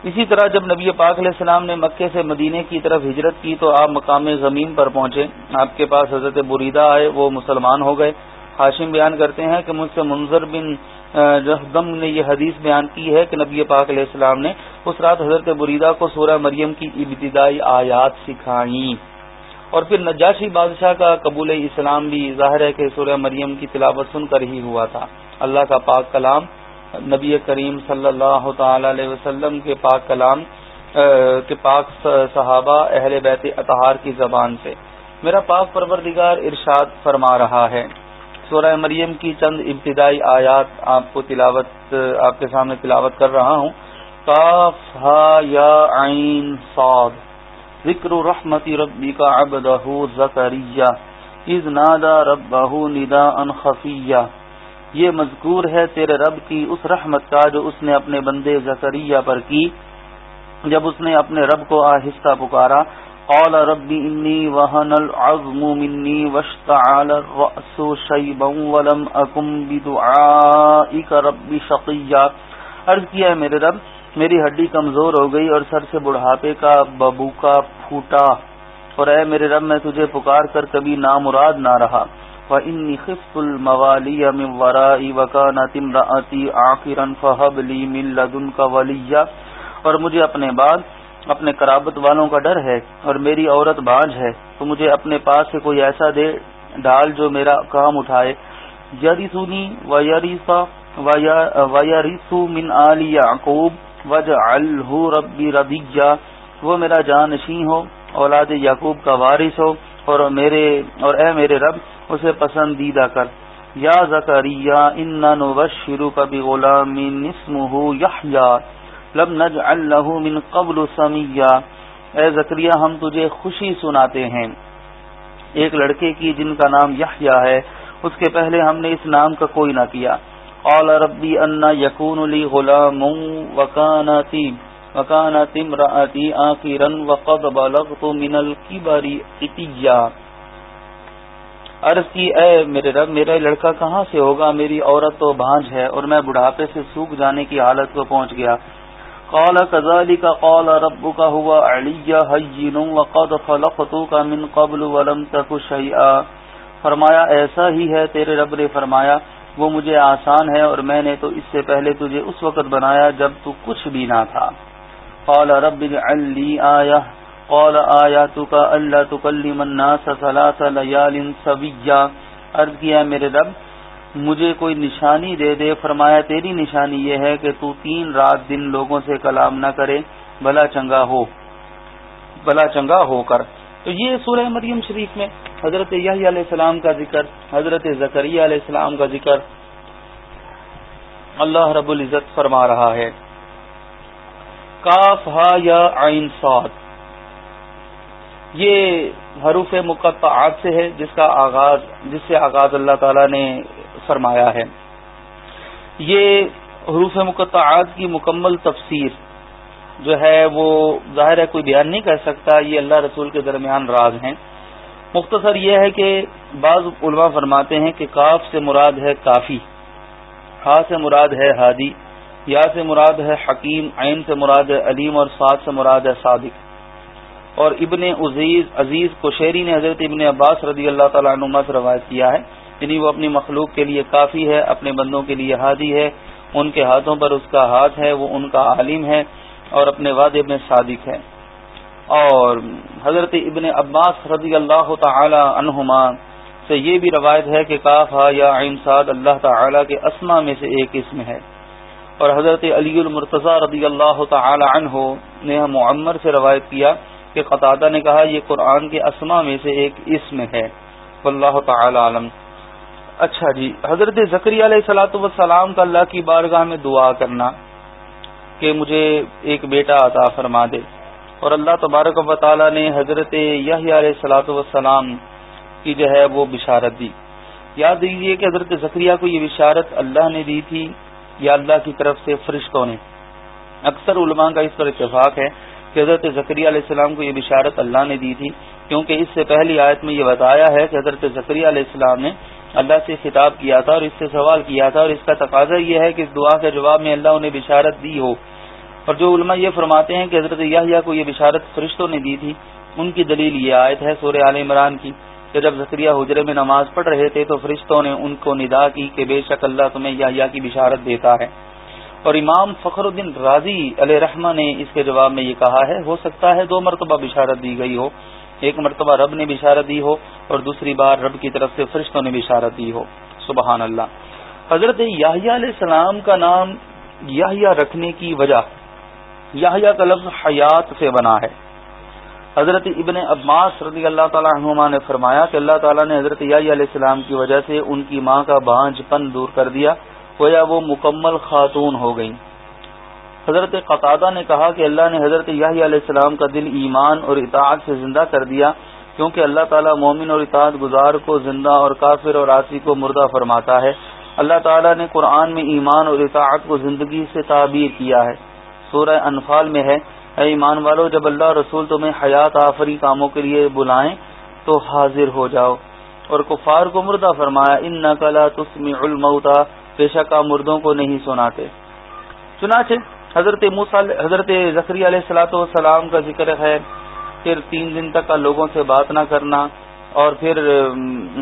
S2: اسی طرح جب نبی پاک علیہ السلام نے مکے سے مدینے کی طرف ہجرت کی تو آپ مقام زمین پر پہنچے۔ آپ کے پاس حضرت بریدہ آئے، وہ مسلمان ہو گئے۔ ہاشم بیان کرتے ہیں کہ مجھ سے منظر بن جہدم نے یہ حدیث بیان کی ہے کہ نبی پاک علیہ السلام نے اس رات حضرت بریدہ کو سورہ مریم کی ابتدائی آیات سکھائیں۔ اور پھر نجاشی بادشاہ کا قبول اسلام بھی ظاہر ہے کہ سورہ مریم کی تلاوت سن کر ہی ہوا تھا۔ اللہ کا پاک کلام نبی کریم صلی اللہ تعالی علیہ وسلم کے پاک کلام کے پاک صحابہ اہل بیت اطہار کی زبان سے۔ میرا پاک پروردگار ارشاد فرما رہا ہے۔ سورہ مریم کی چند ابتدائی آیات آپ کو تلاوت، آپ کے سامنے تلاوت کر رہا ہوں۔ کاف ہا، یا، عین، صاد۔ ذکر رحمت ربی کا ابدہ زکریہ از نادا ربہ ندا ان خفیہ۔ یہ مذکور ہے تیرے رب کی اس رحمت کا جو اس نے اپنے بندے زکریہ پر کی، جب اس نے اپنے رب کو آہستہ پکارا۔ قال ربی انی وہن العظم منی واشتعال الرأس شیبا ولم اکم بدعائک ربی شقیہ عرض کیا ہے میرے رب، میری ہڈی کمزور ہو گئی اور سر سے بڑھاپے کا ببو کا پھوٹا۔ اور اے میرے رب، میں تجھے پکار کر کبھی نامراد نہ رہا۔ وَإِنِّي خِفْتُ الْمَوَالِيَ مِنْ وَرَائِي وَكَانَتِ امْرَأَتِي عَاقِرًا فَهَبْ لِي مِنْ لَدُنْكَ وَلِيًّا اور مجھے اپنے بعد، اپنے قرابت والوں کا ڈر ہے اور میری عورت بانج ہے، تو مجھے اپنے پاس سے کوئی ایسا دے، ڈال جو میرا کام اٹھائے۔ یریسونی ویریسا ویریسو من آل یعقوب وج ربی ردیجا وہ میرا جانشین ہو، اولاد یعقوب کا وارث ہو اور میرے، اور اے میرے رب اسے پسندیدہ کر۔ یا زکریہ ان نبشرو کبھی غلام اسمه یحییٰ لم نجعل له من قبل سمیہ اے زکریہ ہم تجھے خوشی سناتے ہیں۔ ایک لڑکے کی جن کا نام یحییٰ ہے، اس کے پہلے ہم نے اس نام کا کوئی نہ کیا۔ قال ربی ان یقون لی غلام وکانتی وکانت امراتی آخرا وقد بلغت من الكبر اتیا عرض کی، اے میرے رب، میرا لڑکا کہاں سے ہوگا؟ میری عورت تو بانج ہے اور میں بڑھاپے سے سوکھ جانے کی حالت کو پہنچ گیا۔ قال كذلك قال ربك هو علي هين وقد خلقتك من قبل ولم تك شيئا فرمایا، ایسا ہی ہے، تیرے رب نے فرمایا، وہ مجھے آسان ہے اور میں نے تو اس سے پہلے تجھے اس وقت بنایا جب تو کچھ بھی نہ تھا۔ قال رب اجعل لي آیہ۔ قال آیاتك الا تكلم الناس ثلاث ليال سويا عرض کیا میرے رب، مجھے کوئی نشانی دے دے، فرمایا تیری نشانی یہ ہے کہ تو تین رات دن لوگوں سے کلام نہ کرے بلا چنگا ہو بلا چنگا ہو کر۔ تو یہ سورہ مریم شریف میں حضرت یحییٰ علیہ السلام کا ذکر، حضرت زکریہ علیہ السلام کا ذکر اللہ رب العزت فرما رہا ہے۔ کاف ہا یا عین صاد۔ یہ حروف مقطعات سے ہے جس کا آغاز جس سے آغاز اللہ تعالی نے فرمایا ہے۔ یہ حروف مقطعات کی مکمل تفسیر جو ہے وہ ظاہر ہے کوئی بیان نہیں کر سکتا، یہ اللہ رسول کے درمیان راز ہیں۔ مختصر یہ ہے کہ بعض علماء فرماتے ہیں کہ کاف سے مراد ہے کافی، ہا سے مراد ہے ہادی، یا سے مراد ہے حکیم، عین سے مراد ہے علیم اور سعد سے مراد ہے صادق۔ اور ابن عزیز عزیز کوشیری نے حضرت ابن عباس رضی اللہ تعالیٰ عنما سے روایت کیا ہے یعنی وہ اپنی مخلوق کے لیے کافی ہے، اپنے بندوں کے لیے ہادی ہے، ان کے ہاتھوں پر اس کا ہاتھ ہے، وہ ان کا عالم ہے اور اپنے وعدے میں صادق ہے۔ اور حضرت ابن عباس رضی اللہ تعالی عنہما سے یہ بھی روایت ہے کہ کاف ہا یا عین سعد، اللہ تعالی کے اسما میں سے ایک اسم ہے۔ اور حضرت علی المرتضی رضی اللہ تعالی عنہ نے معمر سے روایت کیا کہ قطادہ نے کہا یہ قرآن کے اسما میں سے ایک اسم ہے۔ واللہ تعالی عالم۔ اچھا جی حضرت ذکری علیہ سلاۃ وسلام کا اللہ کی بارگاہ میں دعا کرنا کہ مجھے ایک بیٹا عطا فرما دے۔ اور اللہ تبارک و تعالی نے حضرت یحییٰ علیہ سلاۃ وسلام کی جو ہے وہ بشارت دی۔ یاد دیجیے کہ حضرت ذکریہ کو یہ بشارت اللہ نے دی تھی یا اللہ کی طرف سے فرشتوں نے۔ اکثر علماء کا اس پر اتفاق ہے۔ کہ حضرت ذکریہ علیہ السلام کو یہ بشارت اللہ نے دی تھی، کیونکہ اس سے پہلی آیت میں یہ بتایا ہے کہ حضرت ذکریہ علیہ السلام نے اللہ سے خطاب کیا تھا اور اس سے سوال کیا تھا اور اس کا تقاضا یہ ہے کہ اس دعا کے جواب میں اللہ انہیں بشارت دی ہو۔ اور جو علماء یہ فرماتے ہیں کہ حضرت یاہیا کو یہ بشارت فرشتوں نے دی تھی، ان کی دلیل یہ آیت ہے سورہ عال عمران کی کہ جب ذکریہ حجرے میں نماز پڑھ رہے تھے تو فرشتوں نے ان کو ندا کی کہ بے شک اللہ تمہیں یاہیا کی بشارت دیتا ہے۔ اور امام فخر الدین راضی علیہ رحمٰ نے اس کے جواب میں یہ کہا ہے، ہو سکتا ہے دو مرتبہ بشارت دی گئی ہو۔ ایک مرتبہ رب نے بشارت دی ہو اور دوسری بار رب کی طرف سے فرشتوں نے بشارت دی ہو۔ سبحان اللہ۔ حضرت یاہیا علیہ السلام کا نام یاہیا رکھنے کی وجہ یاہیا کا لفظ حیات سے بنا ہے۔ حضرت ابن عباس رضی اللہ تعالیٰ عنہما نے فرمایا کہ اللہ تعالیٰ نے حضرت یاہیا علیہ السلام کی وجہ سے ان کی ماں کا بانج پن دور کر دیا۔ گویا وہ مکمل خاتون ہو گئیں۔ حضرت قطادہ نے کہا کہ اللہ نے حضرت یاہی علیہ السلام کا دل ایمان اور اطاعت سے زندہ کر دیا، کیونکہ اللہ تعالیٰ مومن اور اطاعت گزار کو زندہ اور کافر اور آسی کو مردہ فرماتا ہے۔ اللہ تعالیٰ نے قرآن میں ایمان اور اطاعت کو زندگی سے تعبیر کیا ہے۔ سورہ انفال میں ہے، اے ایمان والو، جب اللہ رسول تمہیں حیات آفری کاموں کے لیے بلائیں تو حاضر ہو جاؤ۔ اور کفار کو مردہ فرمایا ان نقلا تسمی المتا پیشہ کا مردوں کو نہیں سناتے۔ چنانچہ حضرت حضرت ذخری علیہ السلاۃ والسلام کا ذکر ہے پھر تین دن تک کا لوگوں سے بات نہ کرنا اور پھر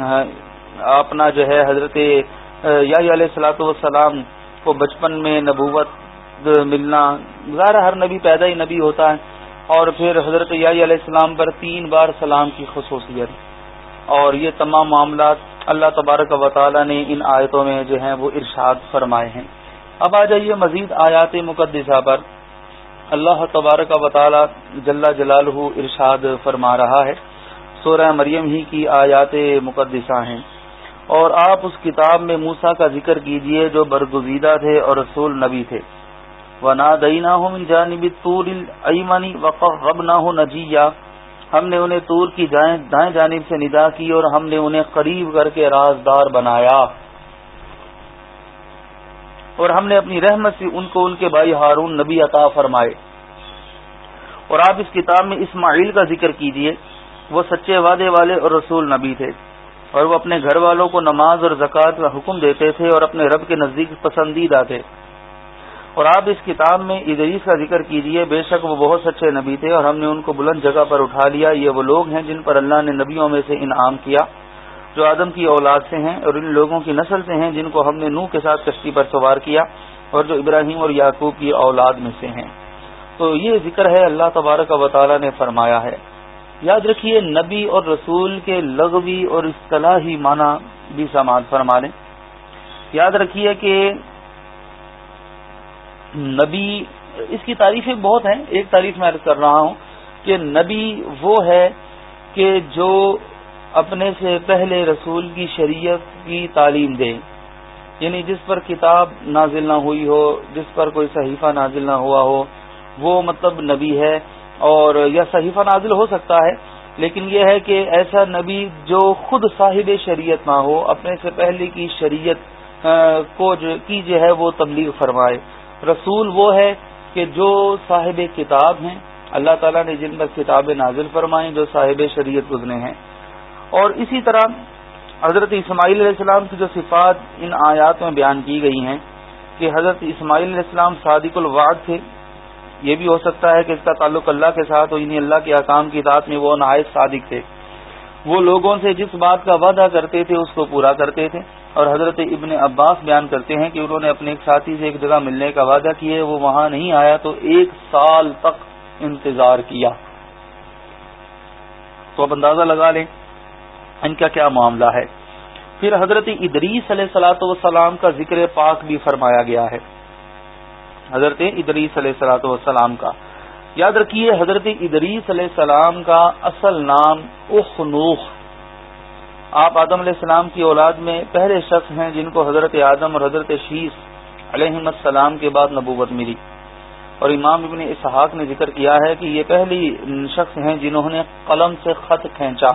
S2: ہاں، اپنا جو ہے حضرت یا علیہ السلاۃ والسلام کو بچپن میں نبوت ملنا۔ ظاہر ہر نبی پیدا ہی نبی ہوتا ہے اور پھر حضرت یا علیہ السلام پر تین بار سلام کی خصوصیت۔ اور یہ تمام معاملات اللہ تبارک و تعالی نے ان آیتوں میں جو ہیں وہ ارشاد فرمائے ہیں۔ اب آ جائیے مزید آیات مقدسہ پر۔ اللہ تبارک و تعالی جل جلال ارشاد فرما رہا ہے۔ سورہ مریم ہی کی آیات مقدسہ ہیں۔ اور آپ اس کتاب میں موسا کا ذکر کیجیے جو برگزیدہ تھے اور رسول نبی تھے۔ وہ نا دینا ہوں جانب تور ایمنی نہ ہو نجیا ہم نے انہیں تور کی دائیں جانب سے ندا کی اور ہم نے انہیں قریب کر کے رازدار بنایا۔ اور ہم نے اپنی رحمت سے ان کو ان کے بھائی ہارون نبی عطا فرمائے۔ اور آپ اس کتاب میں اسماعیل کا ذکر کیجیے۔ وہ سچے وعدے والے اور رسول نبی تھے۔ اور وہ اپنے گھر والوں کو نماز اور زکوٰۃ کا حکم دیتے تھے اور اپنے رب کے نزدیک پسندیدہ تھے۔ اور آپ اس کتاب میں ادریس کا ذکر کیجیے، بے شک وہ بہت سچے نبی تھے اور ہم نے ان کو بلند جگہ پر اٹھا لیا۔ یہ وہ لوگ ہیں جن پر اللہ نے نبیوں میں سے انعام کیا، جو آدم کی اولاد سے ہیں اور ان لوگوں کی نسل سے ہیں جن کو ہم نے نوح کے ساتھ کشتی پر سوار کیا اور جو ابراہیم اور یعقوب کی اولاد میں سے ہیں۔ تو یہ ذکر ہے، اللہ تبارک و تعالی نے فرمایا ہے۔ یاد رکھیے، نبی اور رسول کے لغوی اور اصطلاحی معنی بھی سماعت فرما لیں۔ یاد رکھیے کہ نبی، اس کی تعریفیں بہت ہیں، ایک تعریف میں عرض کر رہا ہوں کہ نبی وہ ہے کہ جو اپنے سے پہلے رسول کی شریعت کی تعلیم دے یعنی جس پر کتاب نازل نہ ہوئی ہو، جس پر کوئی صحیفہ نازل نہ ہوا ہو، وہ مطلب نبی ہے اور یا صحیفہ نازل ہو سکتا ہے، لیکن یہ ہے کہ ایسا نبی جو خود صاحب شریعت نہ ہو، اپنے سے پہلے کی شریعت کو جو کی جو ہے، وہ تبلیغ فرمائے۔ رسول وہ ہے کہ جو صاحب کتاب ہیں، اللہ تعالیٰ نے جن پر کتابیں نازل فرمائیں، جو صاحب شریعت گزرے ہیں۔ اور اسی طرح حضرت اسماعیل علیہ السلام کی جو صفات ان آیات میں بیان کی گئی ہیں کہ حضرت اسماعیل علیہ السلام صادق الوعد تھے۔ یہ بھی ہو سکتا ہے کہ اس کا تعلق اللہ کے ساتھ ہو یعنی اللہ کے احکام کی ذات میں وہ نہایت صادق تھے۔ وہ لوگوں سے جس بات کا وعدہ کرتے تھے، اس کو پورا کرتے تھے۔ اور حضرت ابن عباس بیان کرتے ہیں کہ انہوں نے اپنے ایک ساتھی سے ایک جگہ ملنے کا وعدہ کیا، وہ وہاں نہیں آیا تو ایک سال تک انتظار کیا۔ تو اب اندازہ لگا لیں ان کا کیا معاملہ ہے۔ پھر حضرت ادریس علیہ سلاۃ وسلام کا ذکر پاک بھی فرمایا گیا ہے۔ حضرت ادریس علیہ سلاۃ وسلام کا۔ یاد رکھیے، حضرت ادریس علیہ السلام کا اصل نام اخنوخ آپ آدم علیہ السلام کی اولاد میں پہلے شخص ہیں جن کو حضرت آدم اور حضرت شیش علیہ السلام کے بعد نبوت ملی۔ اور امام ابن اسحاق نے ذکر کیا ہے کہ یہ پہلی شخص ہیں جنہوں نے قلم سے خط کھینچا۔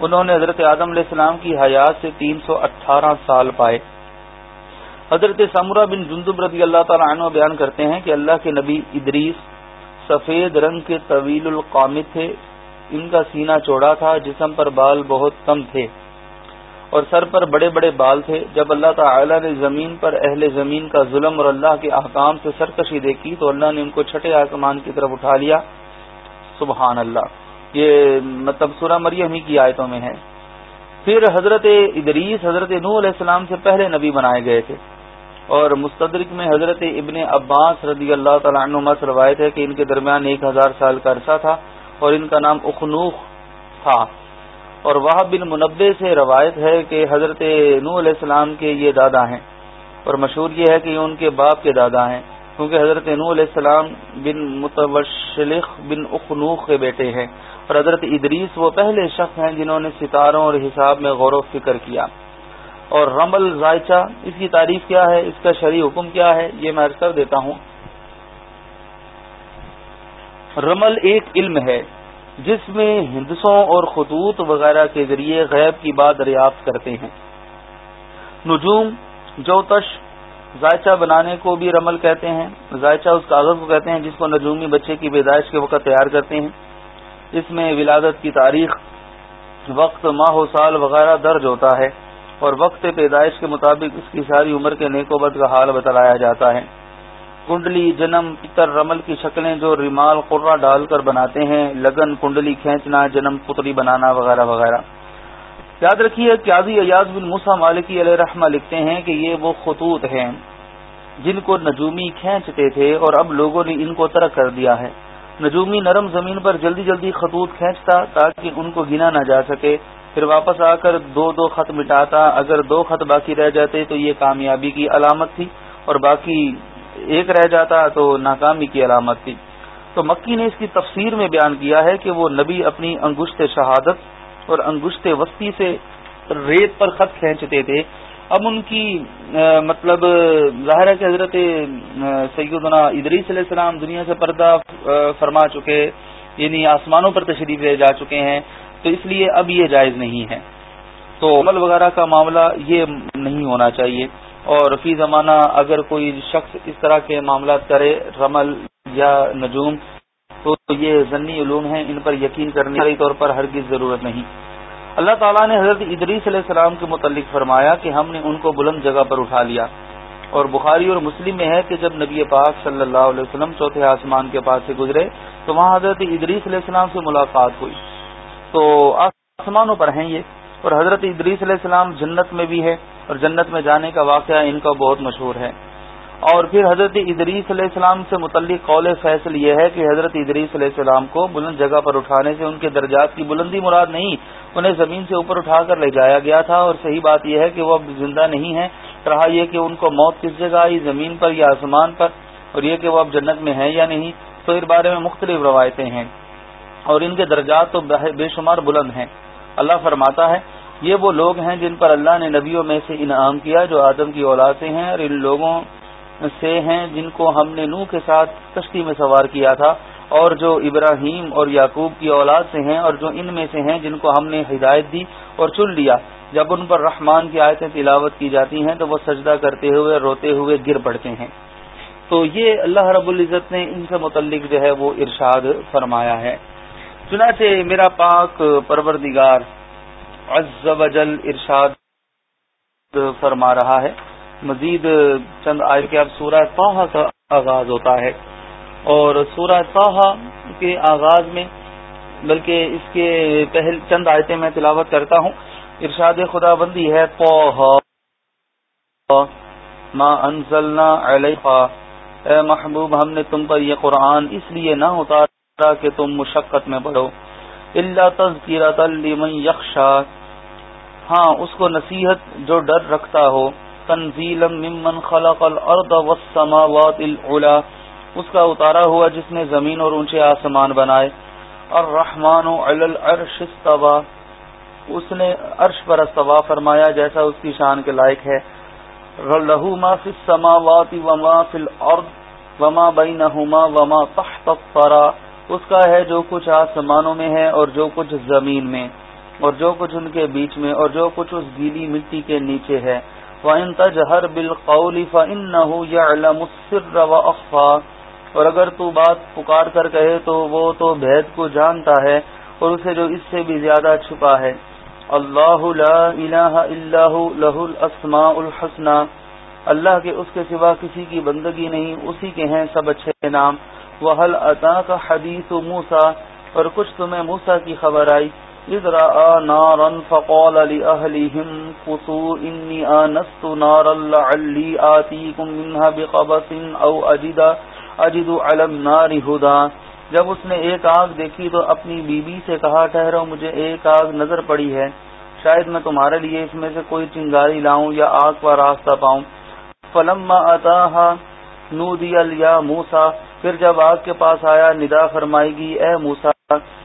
S2: انہوں نے حضرت آدم علیہ السلام کی حیات سے تین سو اٹھارہ سال پائے۔ حضرت سمرہ بن جندب رضی اللہ تعالیٰ عنہ بیان کرتے ہیں کہ اللہ کے نبی ادریس سفید رنگ کے طویل القامت تھے۔ ان کا سینہ چوڑا تھا، جسم پر بال بہت کم تھے اور سر پر بڑے بڑے بال تھے۔ جب اللہ تعالی نے زمین پر اہل زمین کا ظلم اور اللہ کے احکام سے سرکشی دیکھی تو اللہ نے ان کو چھٹے آسمان کی طرف اٹھا لیا۔ سبحان اللہ۔ یہ مطلب سورہ مریم ہی کی آیتوں میں ہے۔ پھر حضرت ادریس، حضرت نو علیہ السلام سے پہلے نبی بنائے گئے تھے۔ اور مستدرک میں حضرت ابن عباس رضی اللہ تعالیٰ عنہ روایت ہے کہ ان کے درمیان ایک ہزار سال کا عرصہ تھا۔ اور ان کا نام اخنوخ تھا۔ اور وہ بن منبع سے روایت ہے کہ حضرت نو علیہ السلام کے یہ دادا ہیں۔ اور مشہور یہ ہے کہ یہ ان کے باپ کے دادا ہیں، کیونکہ حضرت نو علیہ السلام بن متوشلخ بن اخنوخ کے بیٹے ہیں۔ اور حضرت ادریس وہ پہلے شخص ہیں جنہوں نے ستاروں اور حساب میں غور و فکر کیا۔ اور رمل ذائچہ اس کی تعریف کیا ہے؟ اس کا شرعی حکم کیا ہے؟ یہ میں عرض کر دیتا ہوں۔ رمل ایک علم ہے، جس میں ہندسوں اور خطوط وغیرہ کے ذریعے غیب کی بات دریافت کرتے ہیں۔ نجوم، جوتش ذائچہ بنانے کو بھی رمل کہتے ہیں۔ ذائچہ اس کاغذ کو کہتے ہیں جس کو نجومی بچے کی پیدائش کے وقت تیار کرتے ہیں۔ اس میں ولادت کی تاریخ، وقت، ماہ و سال وغیرہ درج ہوتا ہے اور وقت پیدائش کے مطابق اس کی ساری عمر کے نیک و بد کا حال بتلایا جاتا ہے۔ کنڈلی جنم پتر رمل کی شکلیں جو ریمال قرہ ڈال کر بناتے ہیں، لگن کنڈلی کھینچنا، جنم پتری بنانا وغیرہ وغیرہ۔ یاد رکھیے قیادی ایاز بن موسا مالکی علیہ رحمہ لکھتے ہیں کہ یہ وہ خطوط ہیں جن کو نجومی کھینچتے تھے اور اب لوگوں نے ان کو ترک کر دیا ہے۔ نجومی نرم زمین پر جلدی جلدی خطوط کھینچتا تاکہ ان کو گنا نہ جا سکے۔ پھر واپس آ کر دو دو خط مٹاتا۔ اگر دو خط باقی رہ جاتے تو یہ کامیابی کی علامت تھی اور باقی ایک رہ جاتا تو ناکامی کی علامت تھی۔ تو مکی نے اس کی تفسیر میں بیان کیا ہے کہ وہ نبی اپنی انگشت شہادت اور انگشت وسطی سے ریت پر خط کھینچتے تھے۔ اب ان کی مطلب ظاہر ہے کہ حضرت سیدنا ادریس علیہ السلام دنیا سے پردہ فرما چکے یعنی آسمانوں پر تشریف لے جا چکے ہیں۔ تو اس لیے اب یہ جائز نہیں ہے۔ تو عمل وغیرہ کا معاملہ یہ نہیں ہونا چاہیے۔ اور فی زمانہ اگر کوئی شخص اس طرح کے معاملات کرے، رمل یا نجوم، تو یہ ضنی علوم ہیں، ان پر یقین کرنے کے طور پر ہرگز ضرورت نہیں۔ اللہ تعالیٰ نے حضرت ادریس علیہ السلام کے متعلق فرمایا کہ ہم نے ان کو بلند جگہ پر اٹھا لیا۔ اور بخاری اور مسلم میں ہے کہ جب نبی پاک صلی اللہ علیہ وسلم چوتھے آسمان کے پاس سے گزرے، تو وہاں حضرت ادریس علیہ السلام سے ملاقات ہوئی۔ تو آسمانوں پر ہیں یہ، اور حضرت ادریس علیہ السلام جنت میں بھی ہے۔ اور جنت میں جانے کا واقعہ ان کا بہت مشہور ہے۔ اور پھر حضرت ادریس علیہ السلام سے متعلق قول فیصل یہ ہے کہ حضرت ادریس علیہ السلام کو بلند جگہ پر اٹھانے سے ان کے درجات کی بلندی مراد نہیں، انہیں زمین سے اوپر اٹھا کر لے جایا گیا تھا۔ اور صحیح بات یہ ہے کہ وہ اب زندہ نہیں ہے رہا یہ کہ ان کو موت کس جگہ آئی، زمین پر یا آسمان پر؟ اور یہ کہ وہ اب جنت میں ہے یا نہیں، تو اس بارے میں مختلف روایتیں ہیں۔ اور ان کے درجات تو بے شمار بلند ہیں۔ اللہ فرماتا ہے یہ وہ لوگ ہیں جن پر اللہ نے نبیوں میں سے انعام کیا جو آدم کی اولاد سے ہیں اور ان لوگوں سے ہیں جن کو ہم نے نو کے ساتھ کشتی میں سوار کیا تھا اور جو ابراہیم اور یعقوب کی اولاد سے ہیں اور جو ان میں سے ہیں جن کو ہم نے ہدایت دی اور چن لیا۔ جب ان پر رحمان کی آیتیں تلاوت کی جاتی ہیں تو وہ سجدہ کرتے ہوئے روتے ہوئے گر پڑتے ہیں۔ تو یہ اللہ رب العزت نے ان سے متعلق جو ہے وہ ارشاد فرمایا ہے۔ چنانچہ میرا پاک پروردگار عز و جل ارشاد فرما رہا ہے۔ مزید چند آئے کے اب سورہ توحہ کا آغاز ہوتا ہے۔ اور سورہ توحہ کے آغاز میں، بلکہ اس کے پہل، چند آیتیں میں تلاوت کرتا ہوں۔ ارشاد خدا بندی ہے ما انزلنا علیہ اے محبوب، ہم نے تم پر یہ قرآن اس لیے نہ اتارا کہ تم مشقت میں پڑھو۔ اللہ تذکیرت لمن یخشا۔ ہاں اس کو نصیحت جو ڈر رکھتا ہو، تنزیلا ممن خلق الارض والسماوات العلا، اس کا اتارا ہوا جس نے زمین اور اونچے آسمان بنائے، الرحمن علی العرش استوا اس نے عرش پر استوا فرمایا، جیسا اس کی شان کے لائق ہے، لہو ما فی السماوات وما فی الارض وما بینہما وما تحت الثرى اس کا ہے جو کچھ آسمانوں میں ہے اور جو کچھ زمین میں۔ اور جو کچھ ان کے بیچ میں اور جو کچھ اس گیلی مٹی کے نیچے ہے۔ وَإِن تَجْهَرْ بِالْقَوْلِ فَإِنَّهُ يَعْلَمُ السِّرَّ وَأَخْفَى۔ اور اگر تو بات پکار کر کہے تو وہ تو بھید کو جانتا ہے اور اسے جو اس سے بھی زیادہ چھپا ہے۔ اللہ لا الہ الا هو له الاسماء الحسنى اللہ کے اس کے سوا کسی کی بندگی نہیں، اسی کے ہیں سب اچھے نام۔ وَهَلْ أَتَاكَ حَدِيثُ مُوسَى؟ اور کچھ تمہیں موسیٰ کی خبر آئی۔ إذ رأى نارا فقال لأهلهم قصوا إني آنست نارا لعلي آتيكم منها بقبس أو أجد, أجد على النار هدى. جب اس نے ایک آگ دیکھی تو اپنی بی بی سے کہا ٹھہرو مجھے ایک آگ نظر پڑی ہے شاید میں تمہارے لیے اس میں سے کوئی چنگاری لاؤں یا آگ کا راستہ پاؤں. فلما اتاها نودی یا موسا پھر جب آگ کے پاس آیا ندا فرمائے گی اے موسا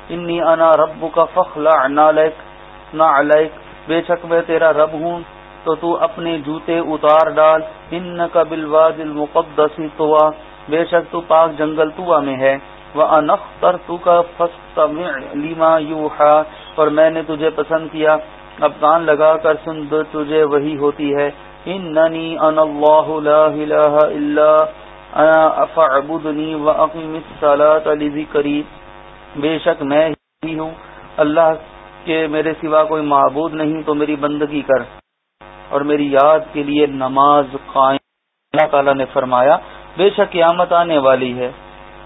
S2: انی انا رب کا فخلا نہ علیک، بے شک میں تیرا رب ہوں، تو تو اپنے جوتے اتار ڈال ان کا بلواد المقدس توا بے شک تو پاک جنگل توا میں ہے وہ انختر تو کا لیما یوحا، اور میں نے تجھے پسند کیا، اب کان لگا کر سن دو تجھے وہی ہوتی ہے، اننی ان اللہ لا الہ الا انا فاعبدنی واقم الصلاۃ لذکری۔ بے شک میں ہی ہوں۔ اللہ کے میرے سوا کوئی معبود نہیں، تو میری بندگی کر۔ اور میری یاد کے لیے نماز قائم۔ اللہ تعالیٰ نے فرمایا، بے شک قیامت آنے والی ہے۔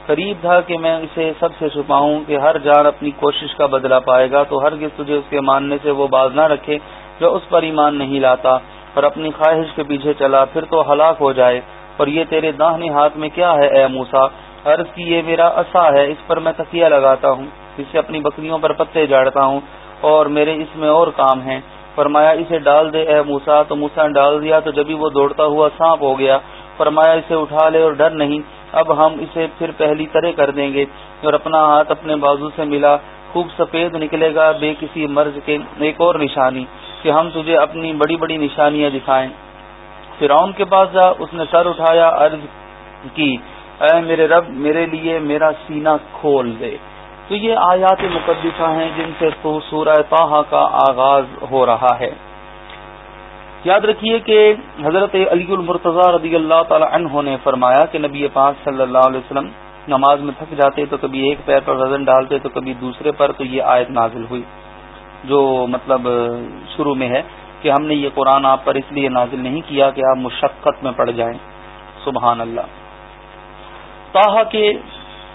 S2: قریب تھا کہ میں اسے سب سے چھپاؤں کہ ہر جان اپنی کوشش کا بدلہ پائے گا، تو ہر تجھے اس کے ماننے سے وہ باز نہ رکھے جو اس پر ایمان نہیں لاتا۔ اور اپنی خواہش کے پیچھے چلا، پھر تو ہلاک ہو جائے۔ اور یہ تیرے داہنے ہاتھ میں کیا ہے اے موسا عرض کی، یہ میرا اصا ہے، اس پر میں تکیہ لگاتا ہوں اس سے اپنی بکریوں پر پتے جاڑتا ہوں اور میرے اس میں اور کام ہیں۔ فرمایا، اسے ڈال دے، اے موسا تو موسا نے ڈال دیا، تو جبھی وہ دوڑتا ہوا سانپ ہو گیا، فرمایا، اسے اٹھا لے اور ڈر نہیں، اب ہم اسے پھر پہلی طرح کر دیں گے۔ اور اپنا ہاتھ اپنے بازو سے ملا، خوب سفید نکلے گا، بے کسی مرض کے ایک اور نشانی، کہ ہم تجھے اپنی بڑی بڑی نشانیاں دکھائیں۔ فرعون کے پاس جا، اس نے سر اٹھایا، عرض کی اے میرے رب، میرے لیے میرا سینہ کھول دے۔ تو یہ آیات مقدسہ ہیں جن سے تو سورہ تاہا کا آغاز ہو رہا ہے۔ یاد رکھیے کہ حضرت علی المرتضی رضی اللہ تعالی عنہ نے فرمایا کہ نبی پاک صلی اللہ علیہ وسلم نماز میں تھک جاتے تو کبھی ایک پیر پر وزن ڈالتے تو کبھی دوسرے پر، تو یہ آیت نازل ہوئی۔ جو مطلب شروع میں ہے کہ ہم نے یہ قرآن آپ پر اس لیے نازل نہیں کیا کہ آپ مشقت میں پڑ جائیں۔ سبحان اللہ۔ تاہا کے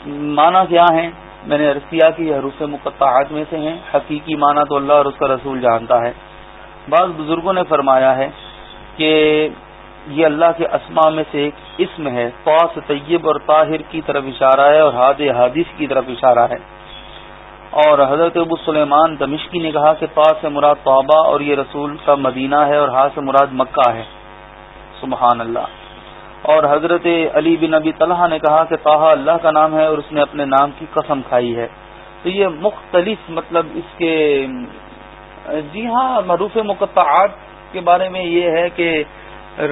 S2: معنی کیا ہیں؟ میں نے عرض کیا کہ یہ حروف مقطعات میں سے ہیں۔ حقیقی معنی تو اللہ اور اس کا رسول جانتا ہے۔ بعض بزرگوں نے فرمایا ہے کہ یہ اللہ کے اسما میں سے ایک اسم ہے۔ فاس طیب اور طاہر کی طرف اشارہ ہے اور ہاد حادث کی طرف اشارہ ہے۔ اور حضرت ابو سلیمان دمشقی نے کہا کہ پا سے مراد توبہ اور یہ رسول کا مدینہ ہے اور ہا سے مراد مکہ ہے۔ سبحان اللہ۔ اور حضرت علی بن ابی طلحہ نے کہا کہ طاہا اللہ کا نام ہے اور اس نے اپنے نام کی قسم کھائی ہے۔ تو یہ مختلف مطلب اس کے جی ہاں معروف مقطعات کے بارے میں یہ ہے کہ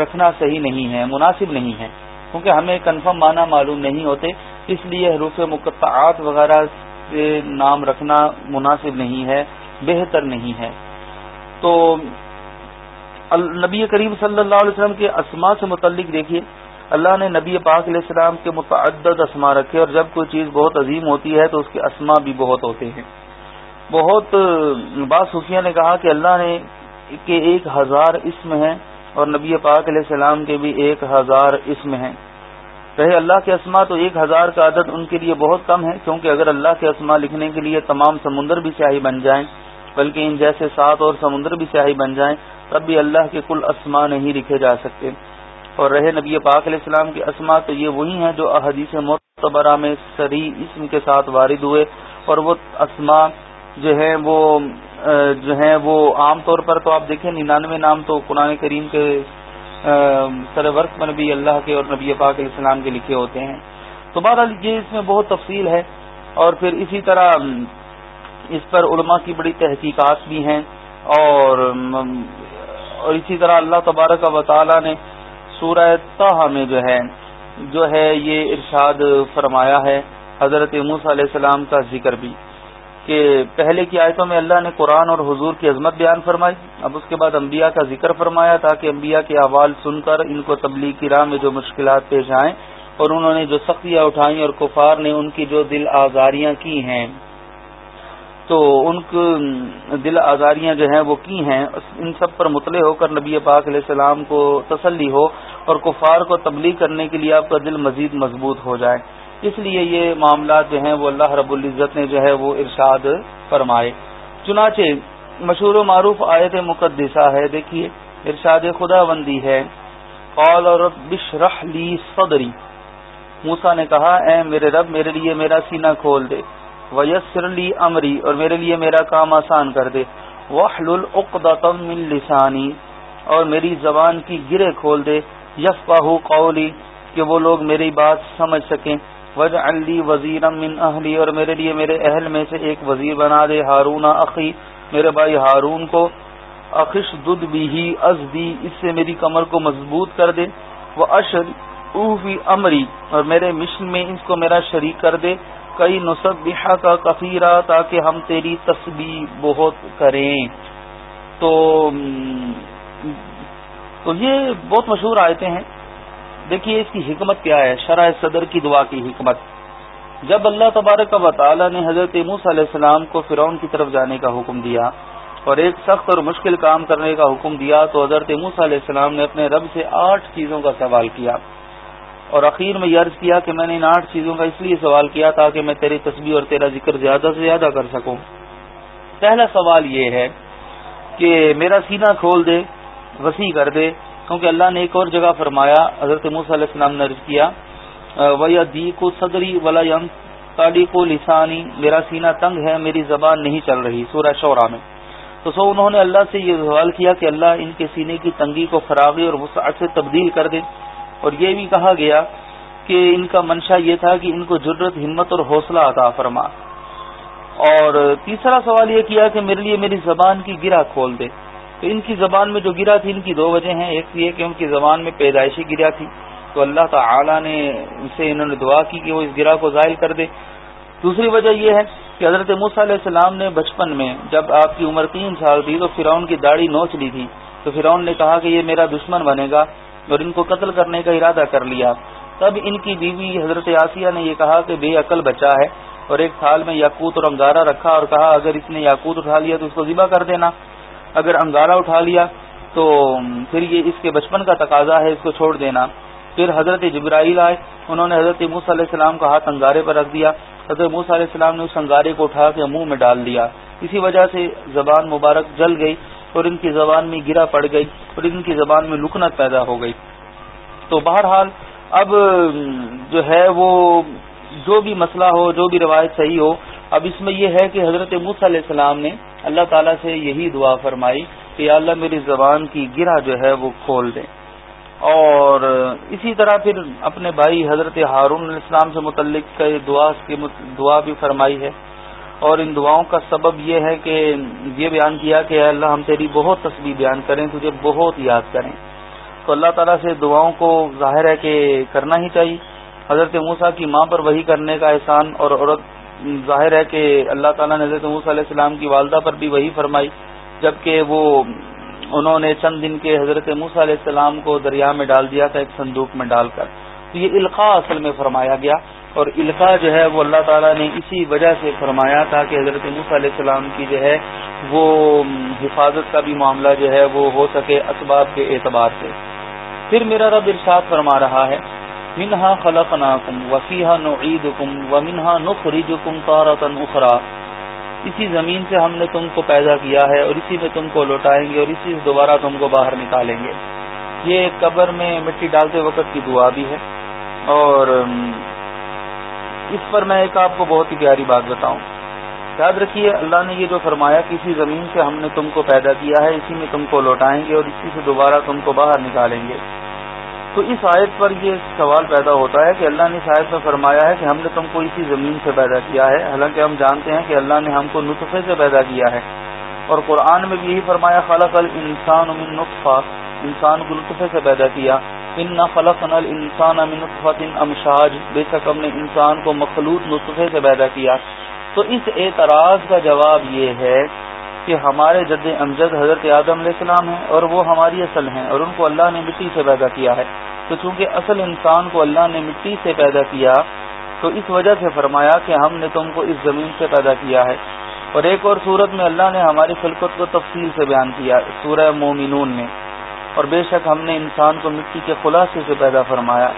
S2: رکھنا صحیح نہیں ہے، مناسب نہیں ہے، کیونکہ ہمیں کنفرم معنی معلوم نہیں ہوتے، اس لیے حروف مقطعات وغیرہ سے نام رکھنا مناسب نہیں ہے، بہتر نہیں ہے۔ تو نبی کریم صلی اللہ علیہ وسلم کے اسما سے متعلق دیکھیے۔ اللہ نے نبی پاک علیہ السلام کے متعدد اسما رکھے اور جب کوئی چیز بہت عظیم ہوتی ہے تو اس کے اسما بھی بہت ہوتے ہیں۔ بہت بعض صوفیہ نے کہا کہ اللہ نے کے ایک ہزار اسم ہیں اور نبی پاک علیہ السلام کے بھی ایک ہزار اسم ہیں۔ رہے اللہ کے اسما تو ایک ہزار کا عدد ان کے لیے بہت کم ہے، کیونکہ اگر اللہ کے اسما لکھنے کے لیے تمام سمندر بھی سیاہی بن جائیں، بلکہ ان جیسے سات اور سمندر بھی سیاہی بن جائیں، تب بھی اللہ کے کل اسما نہیں لکھے جا سکتے۔ اور رہے نبی پاک علیہ السلام کے اسما تو یہ وہی ہیں جو احادیث معتبرہ میں سری اسم کے ساتھ وارد ہوئے اور وہ اسما جو ہے وہ جو ہیں وہ عام طور پر تو آپ دیکھیں ننانوے نام تو قرآن کریم کے سر ورق میں نبی اللہ کے اور نبی پاک علیہ السلام کے لکھے ہوتے ہیں۔ تو بہرحال یہ اس میں بہت تفصیل ہے اور پھر اسی طرح اس پر علماء کی بڑی تحقیقات بھی ہیں اور اور اسی طرح اللہ تبارک و تعالی نے سورہ تاہا میں جو ہے جو ہے یہ ارشاد فرمایا ہے، حضرت موس علیہ السلام کا ذکر بھی، کہ پہلے کی آیتوں میں اللہ نے قرآن اور حضور کی عظمت بیان فرمائی، اب اس کے بعد انبیاء کا ذکر فرمایا تاکہ انبیاء کے احوال سن کر ان کو تبلیغ کی راہ میں جو مشکلات پیش آئیں، اور انہوں نے جو سختیاں اٹھائیں اور کفار نے ان کی جو دل آزاریاں کی ہیں، تو ان کی دل آزاریاں جو ہیں وہ کی ہیں، ان سب پر مطلع ہو کر نبی پاک علیہ السلام کو تسلی ہو اور کفار کو تبلیغ کرنے کے لیے آپ کا دل مزید مضبوط ہو جائے۔ اس لیے یہ معاملات جو ہیں وہ اللہ رب العزت نے جو ہے وہ ارشاد فرمائے۔ چنانچہ مشہور و معروف آیت مقدسہ ہے، دیکھیے، ارشاد خدا بندی ہے۔ قال بشرح لی صدری۔ موسا نے کہا، اے میرے رب، میرے لیے میرا سینہ کھول دے۔ ویسر لی امری، اور میرے لیے میرا کام آسان کر دے۔ من لسانی، اور میری زبان کی گرے کھول دے۔ یف قولی، کہ وہ لوگ میری بات سمجھ سکیں۔ وج علی وزیر من اہلی اور میرے لیے میرے اہل میں سے ایک وزیر بنا دے، ہارون اخی، میرے بھائی ہارون کو۔ اخش دودھ بھی ازدی اس سے میری کمر کو مضبوط کر دے۔ وہ اشر اوفی امری اور میرے مشن میں اس کو میرا شریک کر دے۔ کئی نصب بحا کا کثیرہ تاکہ ہم تیری تسبیح بہت کریں۔ تو تو یہ بہت مشہور آیتیں ہیں۔ دیکھیے اس کی حکمت کیا ہے شرح صدر کی دعا کی حکمت۔ جب اللہ تبارک و تعالی نے حضرت موس علیہ السلام کو فرعون کی طرف جانے کا حکم دیا اور ایک سخت اور مشکل کام کرنے کا حکم دیا، تو حضرت موس علیہ السلام نے اپنے رب سے آٹھ چیزوں کا سوال کیا۔ اور اخیر میں یہ عرض کیا کہ میں نے ان آٹھ چیزوں کا اس لیے سوال کیا تاکہ میں تیری تصویر اور تیرا ذکر زیادہ سے زیادہ کر سکوں۔ پہلا سوال یہ ہے کہ میرا سینہ کھول دے۔ وسیع کر دے۔ کیونکہ اللہ نے ایک اور جگہ فرمایا، حضرت موس علیہ السلام نے عرض کیا ویا دی کو صدری ولا یم تالی کو لسانی۔ میرا سینہ تنگ ہے، میری زبان نہیں چل رہی۔ سورہ شعرا میں۔ تو سو انہوں نے اللہ سے یہ سوال کیا کہ اللہ ان کے سینے کی تنگی کو فراغی اور وسعت سے تبدیل کر دے۔ اور یہ بھی کہا گیا کہ ان کا منشا یہ تھا کہ ان کو جرت ہمت اور حوصلہ عطا فرما۔ اور تیسرا سوال یہ کیا کہ میرے لیے میری زبان کی گرا کھول دے۔ تو ان کی زبان میں جو گرا تھی، ان کی دو وجہ ہیں۔ ایک یہ کہ ان کی زبان میں پیدائشی گرا تھی۔ تو اللہ تعالی نے ان سے انہوں نے دعا کی کہ وہ اس گرا کو ظاہر کر دے۔ دوسری وجہ یہ ہے کہ حضرت موس علیہ السلام نے بچپن میں جب آپ کی عمر تین سال تھی تو فرعون کی داڑھی نوچ لی تھی۔ تو فرعون نے کہا کہ یہ میرا دشمن بنے گا اور ان کو قتل کرنے کا ارادہ کر لیا۔ تب ان کی بیوی حضرت آسیہ نے یہ کہا کہ بے عقل بچہ ہے اور ایک تھال میں یاقوت اور انگارہ رکھا اور کہا، اگر اس نے یاقوت اٹھا لیا تو اس کو ذبح کر دینا۔ اگر انگارہ اٹھا لیا تو پھر یہ اس کے بچپن کا تقاضا ہے، اس کو چھوڑ دینا۔ پھر حضرت جبرائیل آئے، انہوں نے حضرت موس علیہ السلام کا ہاتھ انگارے پر رکھ دیا۔ حضرت موس علیہ السلام نے اس انگارے کو اٹھا کے منہ میں ڈال دیا۔ اسی وجہ سے زبان مبارک جل گئی اور ان کی زبان میں گرا پڑ گئی اور ان کی زبان میں لکنت پیدا ہو گئی۔ تو بہرحال اب جو ہے وہ جو بھی مسئلہ ہو، جو بھی روایت صحیح ہو اب اس میں یہ ہے کہ حضرت موس علیہ السلام نے اللہ تعالیٰ سے یہی دعا فرمائی کہ اللہ میری زبان کی گرہ جو ہے وہ کھول دیں اور اسی طرح پھر اپنے بھائی حضرت ہارون علیہ السلام سے متعلق دعا کی دعا بھی فرمائی ہے۔ اور ان دعاؤں کا سبب یہ ہے کہ یہ بیان کیا کہ اللہ ہم تیری بہت تصویر بیان کریں، تجھے بہت یاد کریں۔ تو اللہ تعالیٰ سے دعاؤں کو ظاہر ہے کہ کرنا ہی چاہیے۔ حضرت موسا کی ماں پر وہی کرنے کا احسان اور عورت ظاہر ہے کہ اللہ تعالیٰ نے حضرت موسیٰ علیہ السلام کی والدہ پر بھی وہی فرمائی، جبکہ وہ انہوں نے چند دن کے حضرت موسیٰ علیہ السلام کو دریا میں ڈال دیا تھا، ایک صندوق میں ڈال کر۔ تو یہ القاع اصل میں فرمایا گیا۔ اور القاع جو ہے وہ اللہ تعالیٰ نے اسی وجہ سے فرمایا تھا کہ حضرت موسیٰ علیہ السلام کی جو ہے وہ حفاظت کا بھی معاملہ جو ہے وہ ہو سکے اسباب کے اعتبار سے۔ پھر میرا رب ارشاد فرما رہا ہے منہا خلق ناکم وسیحا نعید کم و منہا اسی زمین سے ہم نے تم کو پیدا کیا ہے اور اسی میں تم کو لوٹائیں گے اور اسی سے دوبارہ تم کو باہر نکالیں گے۔ یہ قبر میں مٹی ڈالتے وقت کی دعا بھی ہے۔ اور اس پر میں ایک آپ کو بہت ہی پیاری بات بتاؤں۔ یاد رکھیے، اللہ نے یہ جو فرمایا کہ اسی زمین سے ہم نے تم کو پیدا کیا ہے، اسی میں تم کو لوٹائیں گے اور اسی سے دوبارہ تم کو باہر نکالیں گے۔ تو اس آیت پر یہ سوال پیدا ہوتا ہے کہ اللہ نے اس آیت میں فرمایا ہے کہ ہم نے تم کو اسی زمین سے پیدا کیا ہے۔ حالانکہ ہم جانتے ہیں کہ اللہ نے ہم کو نطفے سے پیدا کیا ہے۔ اور قرآن میں بھی یہی فرمایا، خلق الانسان من نطفہ، انسان کو نطفے سے پیدا کیا۔ ان نہ خلق نل انسان امن امشاج، بے شک ہم نے انسان کو مخلوط نطفے سے پیدا کیا۔ تو اس اعتراض کا جواب یہ ہے کہ ہمارے جد امجد حضرت آدم علیہ السلام ہیں اور وہ ہماری اصل ہیں اور ان کو اللہ نے مٹی سے پیدا کیا ہے۔ تو چونکہ اصل انسان کو اللہ نے مٹی سے پیدا کیا، تو اس وجہ سے فرمایا کہ ہم نے تم کو اس زمین سے پیدا کیا ہے۔ اور ایک اور صورت میں اللہ نے ہماری خلقت کو تفصیل سے بیان کیا، سورہ مومنون میں۔ اور بے شک ہم نے انسان کو مٹی کے خلاصے سے پیدا فرمایا۔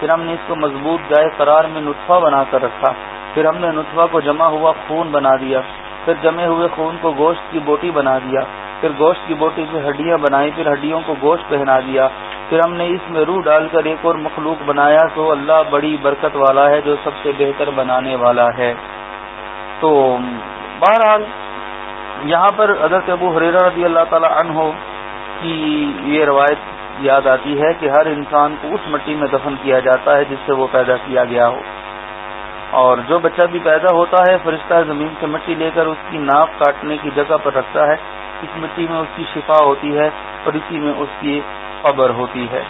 S2: پھر ہم نے اس کو مضبوط جائے قرار میں نطفہ بنا کر رکھا۔ پھر ہم نے نطفہ کو جمع ہوا خون بنا دیا۔ پھر جمے ہوئے خون کو گوشت کی بوٹی بنا دیا، پھر گوشت کی بوٹی سے ہڈیاں بنائی پھر ہڈیوں کو گوشت پہنا دیا۔ پھر ہم نے اس میں روح ڈال کر ایک اور مخلوق بنایا، تو اللہ بڑی برکت والا ہے، جو سب سے بہتر بنانے والا ہے۔ تو بہرحال یہاں پر حضرت ابو حریر رضی اللہ تعالی عنہ کی یہ روایت یاد آتی ہے کہ ہر انسان کو اس مٹی میں دفن کیا جاتا ہے جس سے وہ پیدا کیا گیا ہو۔ اور جو بچہ بھی پیدا ہوتا ہے، فرشتہ زمین سے مٹی لے کر اس کی ناپ کاٹنے کی جگہ پر رکھتا ہے۔ اس مٹی میں اس کی شفا ہوتی ہے اور اسی میں اس کی قبر ہوتی ہے۔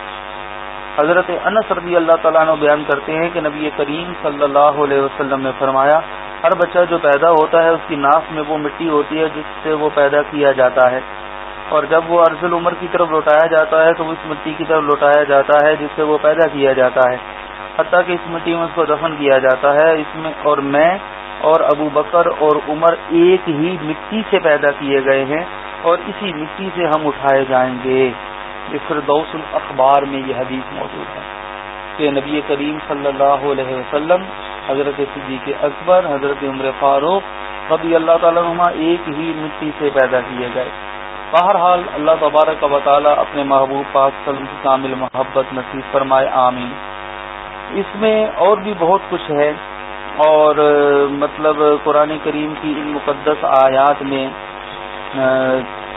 S2: حضرت انس رضی اللہ تعالیٰ نے بیان کرتے ہیں کہ نبی کریم صلی اللہ علیہ وسلم نے فرمایا، ہر بچہ جو پیدا ہوتا ہے، اس کی ناف میں وہ مٹی ہوتی ہے جس سے وہ پیدا کیا جاتا ہے۔ اور جب وہ ارض العمر کی طرف لوٹایا جاتا ہے، تو اس مٹی کی طرف لوٹایا جاتا ہے جس سے وہ پیدا کیا جاتا ہے۔ حتیٰ کہ اس مٹی میں اس کو دفن کیا جاتا ہے، اس میں اور میں اور ابو بکر اور عمر ایک ہی مٹی سے پیدا کیے گئے ہیں اور اسی مٹی سے ہم اٹھائے جائیں گے۔ یہ فردوس الاخبار میں یہ حدیث موجود ہے کہ نبی کریم صلی اللہ علیہ وسلم، حضرت صدیق اکبر، حضرت عمر فاروق رضی اللہ تعالیٰ نما ایک ہی مٹی سے پیدا کیے گئے۔ بہرحال اللہ تبارک و تعالیٰ اپنے محبوب پاک صلی کامل محبت نصیب فرمائے، آمین۔ اس میں اور بھی بہت کچھ ہے اور مطلب قرآن کریم کی ان مقدس آیات میں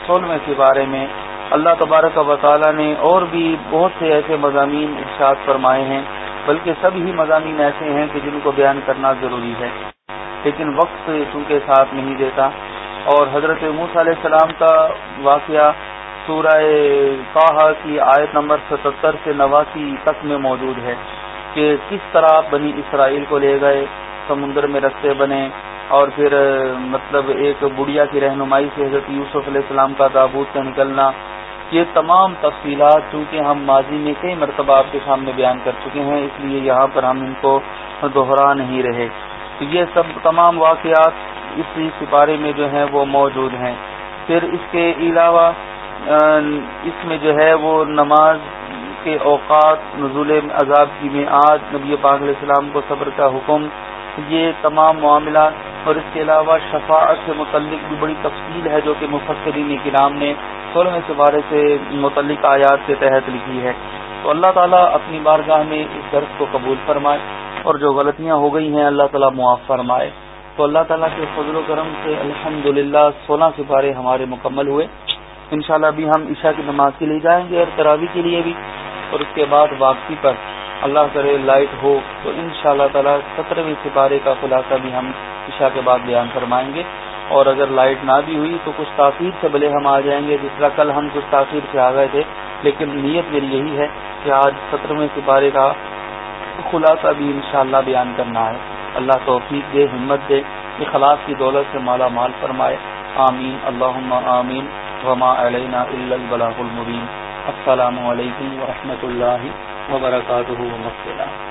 S2: سولہویں کے بارے میں اللہ تبارک و تعالیٰ نے اور بھی بہت سے ایسے مضامین ارشاد فرمائے ہیں، بلکہ سب ہی مضامین ایسے ہیں کہ جن کو بیان کرنا ضروری ہے۔ لیکن وقت چونکہ ساتھ نہیں دیتا۔ اور حضرت موس علیہ السلام کا واقعہ سورہ کاہا کی آیت نمبر ستہتر سے نواسی تک میں موجود ہے۔ کہ کس طرح بنی اسرائیل کو لے گئے، سمندر میں رستے بنے اور پھر مطلب ایک بڑھیا کی رہنمائی سے حضرت یوسف علیہ السلام کا تابوت کا نکلنا، یہ تمام تفصیلات چونکہ ہم ماضی میں کئی مرتبہ آپ کے سامنے بیان کر چکے ہیں، اس لیے یہاں پر ہم ان کو دوہرا نہیں رہے۔ تو یہ سب تمام واقعات اسی سپارے میں جو ہیں وہ موجود ہیں۔ پھر اس کے علاوہ اس میں جو ہے وہ نماز کے اوقات نزول عذاب کی میں آج نبی پاک علیہ السلام کو صبر کا حکم، یہ تمام معاملات اور اس کے علاوہ شفاعت سے متعلق بھی بڑی تفصیل ہے جو کہ مفسرین کرام نے سولہویں سپارے سے متعلق آیات کے تحت لکھی ہے۔ تو اللہ تعالیٰ اپنی بارگاہ میں اس درس کو قبول فرمائے اور جو غلطیاں ہو گئی ہیں اللہ تعالیٰ معاف فرمائے۔ تو اللہ تعالیٰ کے فضل و کرم سے الحمد للہ سولہ سپارے ہمارے مکمل ہوئے۔ انشاءاللہ ابھی ہم عشاء کی نماز کے لیے جائیں گے اور تراوی کے لیے بھی۔ اور اس کے بعد واپسی پر اللہ کرے لائٹ ہو تو ان شاء اللہ تعالیٰ سترویں سپارے کا خلاصہ بھی ہم عشاء کے بعد بیان فرمائیں گے۔ اور اگر لائٹ نہ بھی ہوئی تو کچھ تاثیر سے بھلے ہم آ جائیں گے، جس طرح کل ہم کچھ تاثیر سے آ گئے تھے۔ لیکن نیت میری یہی ہے کہ آج سترویں سپارے کا خلاصہ بھی انشاءاللہ بیان کرنا ہے۔ اللہ توفیق دے، ہمت دے، اخلاص کی دولت سے مالا مال فرمائے۔ آمین۔ اللہ آمین۔ وما علینا البلاغ المبین۔ السلام علیکم ورحمۃ اللہ وبرکاتہ